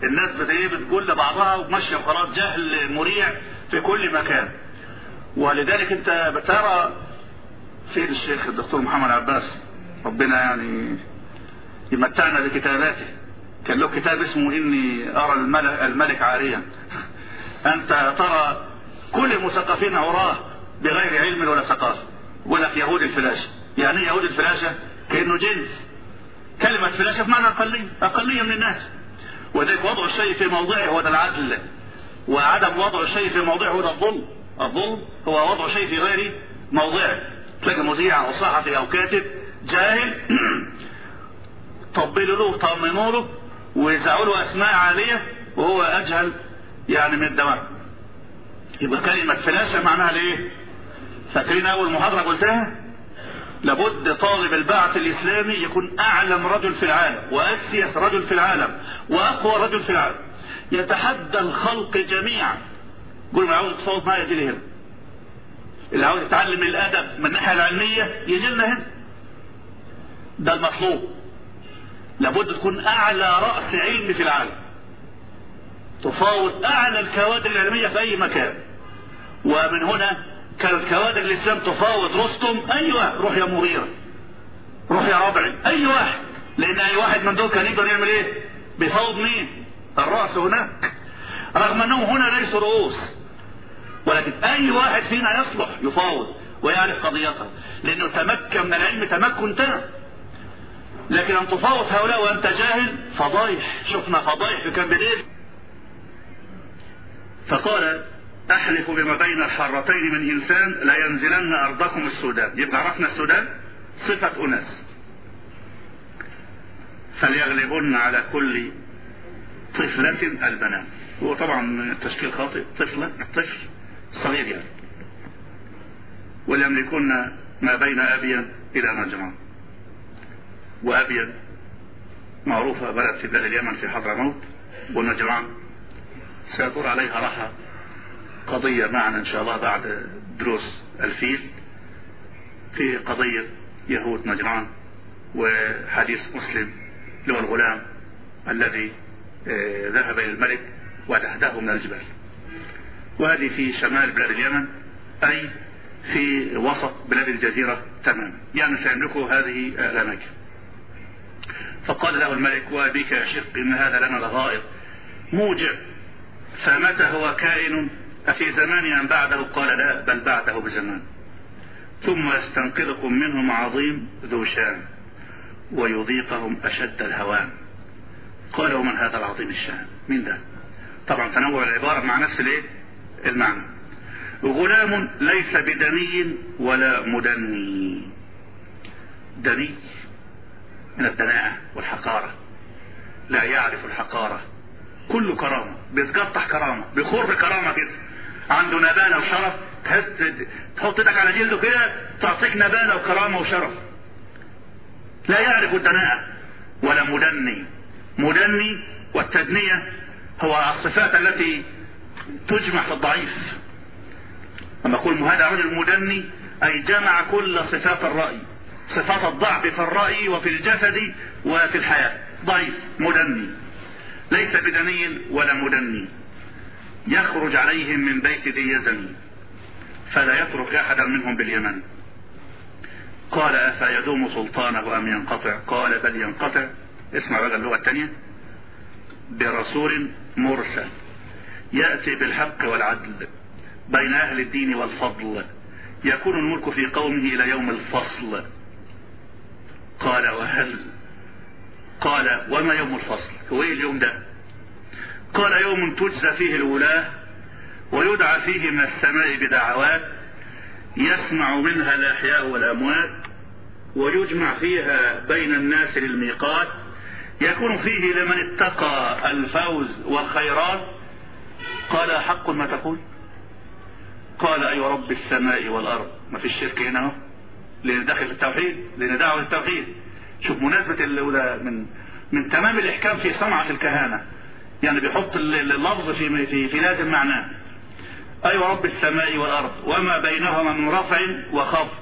الناس بتقول لبعضها وماشية خلاص جهل مريع في كل مكان. ولذلك أنت بترى فين الشيخ الدكتور محمد عباس ربنا يعني يمتعنا بكتاباته. كان له كتاب اسمه إني أرى الملك, الملك عاريا. أنت ترى كل المثقفين عراه بغير علم ولا ثقافة. لك يهود الفلاشه يعني يهود الفلاشة كأنه جنس. كلمة فلاشة بمعنى أقلية. أقلية من الناس. وذلك وضع الشيء في موضعه هو ده العدل. وعدم وضع الشيء في موضعه هو ده الظلم. الظلم هو وضع شيء في غير موضعه. تلاقي مذيع أو صحفي أو كاتب جاهل طبلوا له طمنوا له ويزعوا له أسماء عالية وهو أجهل يعني من الدوام يبقى كلمة فلاشة معناها ليه؟ فاكرين أول محاضرة قلتها؟ لابد طالب البعث الإسلامي يكون أعلم رجل في العالم وأسيس رجل في العالم وأقوى رجل في العالم. يتحدى الخلق جميعا. قول ما عاوز تفاوض معايا يجي لي هنا. اللي عاوز يتعلم الأدب من الناحية العلمية يجي لنا هنا. ده المطلوب. لابد تكون أعلى رأس علم في العالم. تفاوض أعلى الكوادر العلمية في أي مكان. ومن هنا كانت كوادر الإسلام تفاوض رستم أيوه روح يا مغيرة. روح يا ربعي أي واحد. لأن أي واحد من دول كان يقدر يعمل إيه؟ بيفاوض مين؟ الرأس هناك. رغم أنهم هنا ليسوا رؤوس. ولكن أي واحد فينا يصلح يفاوض ويعرف قضيته لأنه تمكن من العلم تمكن تام لكن أن تفاوض هؤلاء وأنت جاهل فضايح. شفنا فضايح في كان بديل فقال أحلف بما بين الحرتين من إنسان لا ينزلن أرضكم السودان. يبقى عرفنا السودان؟ صفة أناس. فليغلبن على كل طفلة البنات. هو طبعا تشكيل خاطئ. طفلة طفل صغير يعني. وليملكن ما بين أبين إلى نجران وأبين معروفة بلد في بلاد اليمن في حضرموت ونجران سيدور عليها راحة قضية معنا إن شاء الله بعد دروس الفيل في قضية يهود نجران وحديث مسلم له الغلام الذي ذهب إلى الملك وتحته من الجبال. وهذه في شمال بلاد اليمن أي في وسط بلاد الجزيرة تماما. يعني سيملكوا هذه الأماكن. فقال له الملك وأبيك يا شق إن هذا لنا لغائط. موجع. فمتى هو كائن أفي زمان أم بعده؟ قال لا بل بعده بزمان. ثم يستنقذكم منهم عظيم ذو شان ويضيقهم أشد الهوان. قال ومن هذا العظيم الشان؟ من ده؟ طبعا تنوع العبارة مع نفس الإيه؟ المعنى. غلام ليس بدني ولا مدني. دني. من الدناءة والحقارة. لا يعرف الحقارة. كله كرامة بيتقطع كرامة بيخر كرامة كده. عنده نبالة وشرف تحط إيدك على جلده كده تعطيك نبالة وكرامة وشرف. لا يعرف الدناءة ولا مدني. مدني والتدنية هو الصفات التي تجمع في الضعيف. لما أقول هذا رجل مدني أي جمع كل صفات الرأي. صفات الضعف في الرأي وفي الجسد وفي الحياة. ضعيف مدني. ليس بدني ولا مدني. يخرج عليهم من بيت ذي يزن فلا يترك أحدا منهم باليمن. قال أفيدوم سلطانه أم ينقطع؟ قال بل ينقطع. اسمع بقى اللغة الثانية برسول مرسل. يأتي بالحق والعدل بين أهل الدين والفضل. يكون الملك في قومه إلى يوم الفصل. قال وهل قال وما يوم الفصل؟ هو إيه اليوم ده؟ قال يوم تجزى فيه الولاة ويدعى فيه من السماء بدعوات يسمع منها الأحياء والأموات ويجمع فيها بين الناس للميقات يكون فيه لمن اتقى الفوز والخيرات. قال حق ما تقول؟ قال أي رب السماء والأرض. ما فيش شرك هنا لأن داخل في التوحيد لأن دعوة التوحيد. شوف مناسبة من من تمام الإحكام في صنعة الكهانة. يعني بيحط اللفظ في في في لازم معناه. أي أيوة رب السماء والأرض وما بينهما من رفع وخفض.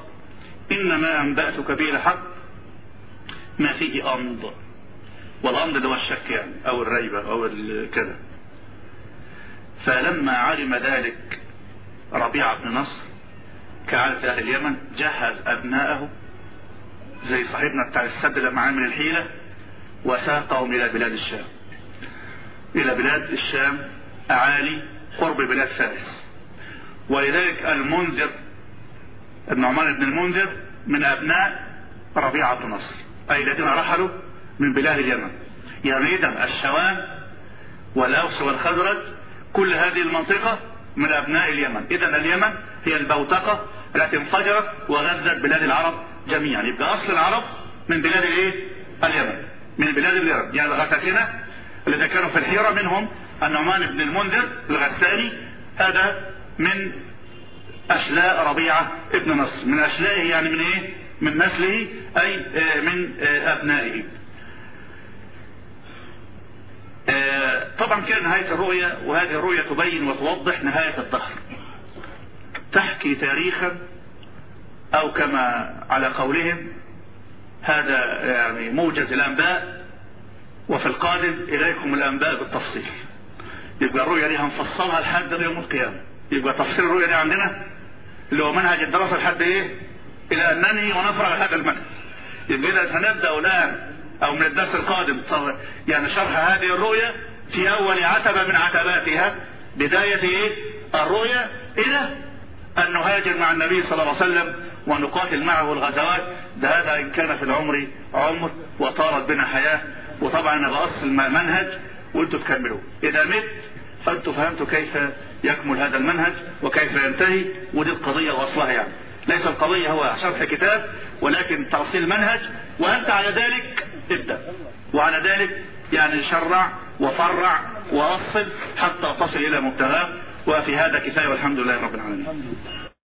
إنما أنبأتك به الحق ما فيه أمض. والأمض اللي هو الشك يعني أو الريبة أو كذا. فلما علم ذلك ربيعة بن نصر كعادة أهل اليمن جهز أبناءه زي صاحبنا بتاع السد لما عمل الحيلة وساقهم إلى بلاد الشام. إلى بلاد الشام أعالي قرب بلاد فارس. ولذلك المنذر ابن عمان بن المنذر من أبناء ربيعة نصر أي الذين رحلوا من بلاد اليمن. يعني إذا الشوام والأوس والخزرج كل هذه المنطقة من أبناء اليمن. إذا اليمن هي البوتقة التي انفجرت وغزت بلاد العرب جميعا. يبقى أصل العرب من بلاد الإيه؟ اليمن. من بلاد اليمن. يعني الغساسنة الذين كانوا في الحيرة منهم النعمان بن المنذر الغساني هذا من أشلاء ربيعة ابن نصر. من أشلائه يعني من إيه؟ من نسله أي من أبنائه. طبعا كان نهاية الرؤية وهذه الرؤية تبين وتوضح نهاية الدهر. تحكي تاريخا أو كما على قولهم هذا يعني موجز الأنباء وفي القادم إليكم الأنباء بالتفصيل يبقى الرؤية دي هنفصلها لحد يوم القيامة يبقى تفصيل الرؤية دي عندنا اللي هو منهج الدراسة لحد إيه؟ إلى أن ننهي ونفرغ هذا المنهج يبقى إذا سنبدأ الآن أو من الدرس القادم يعني شرح هذه الرؤية في أول عتبة من عتباتها بداية إيه؟ الرؤية إلى أن نهاجر مع النبي صلى الله عليه وسلم ونقاتل معه الغزوات ده هذا إن كان في العمر عمر وطارت بنا حياة. وطبعا أنا بأصل منهج وأنتم تكملوا إذا مت فأنتم فهمتوا كيف يكمل هذا المنهج وكيف ينتهي. ودي القضية وأصلها يعني. ليس القضية هو شرح كتاب ولكن تأصيل منهج. وأنت على ذلك ابدأ. وعلى ذلك يعني شرع وفرع وأصل حتى تصل إلى مبتغاه. وفي هذا كفاية والحمد لله رب العالمين.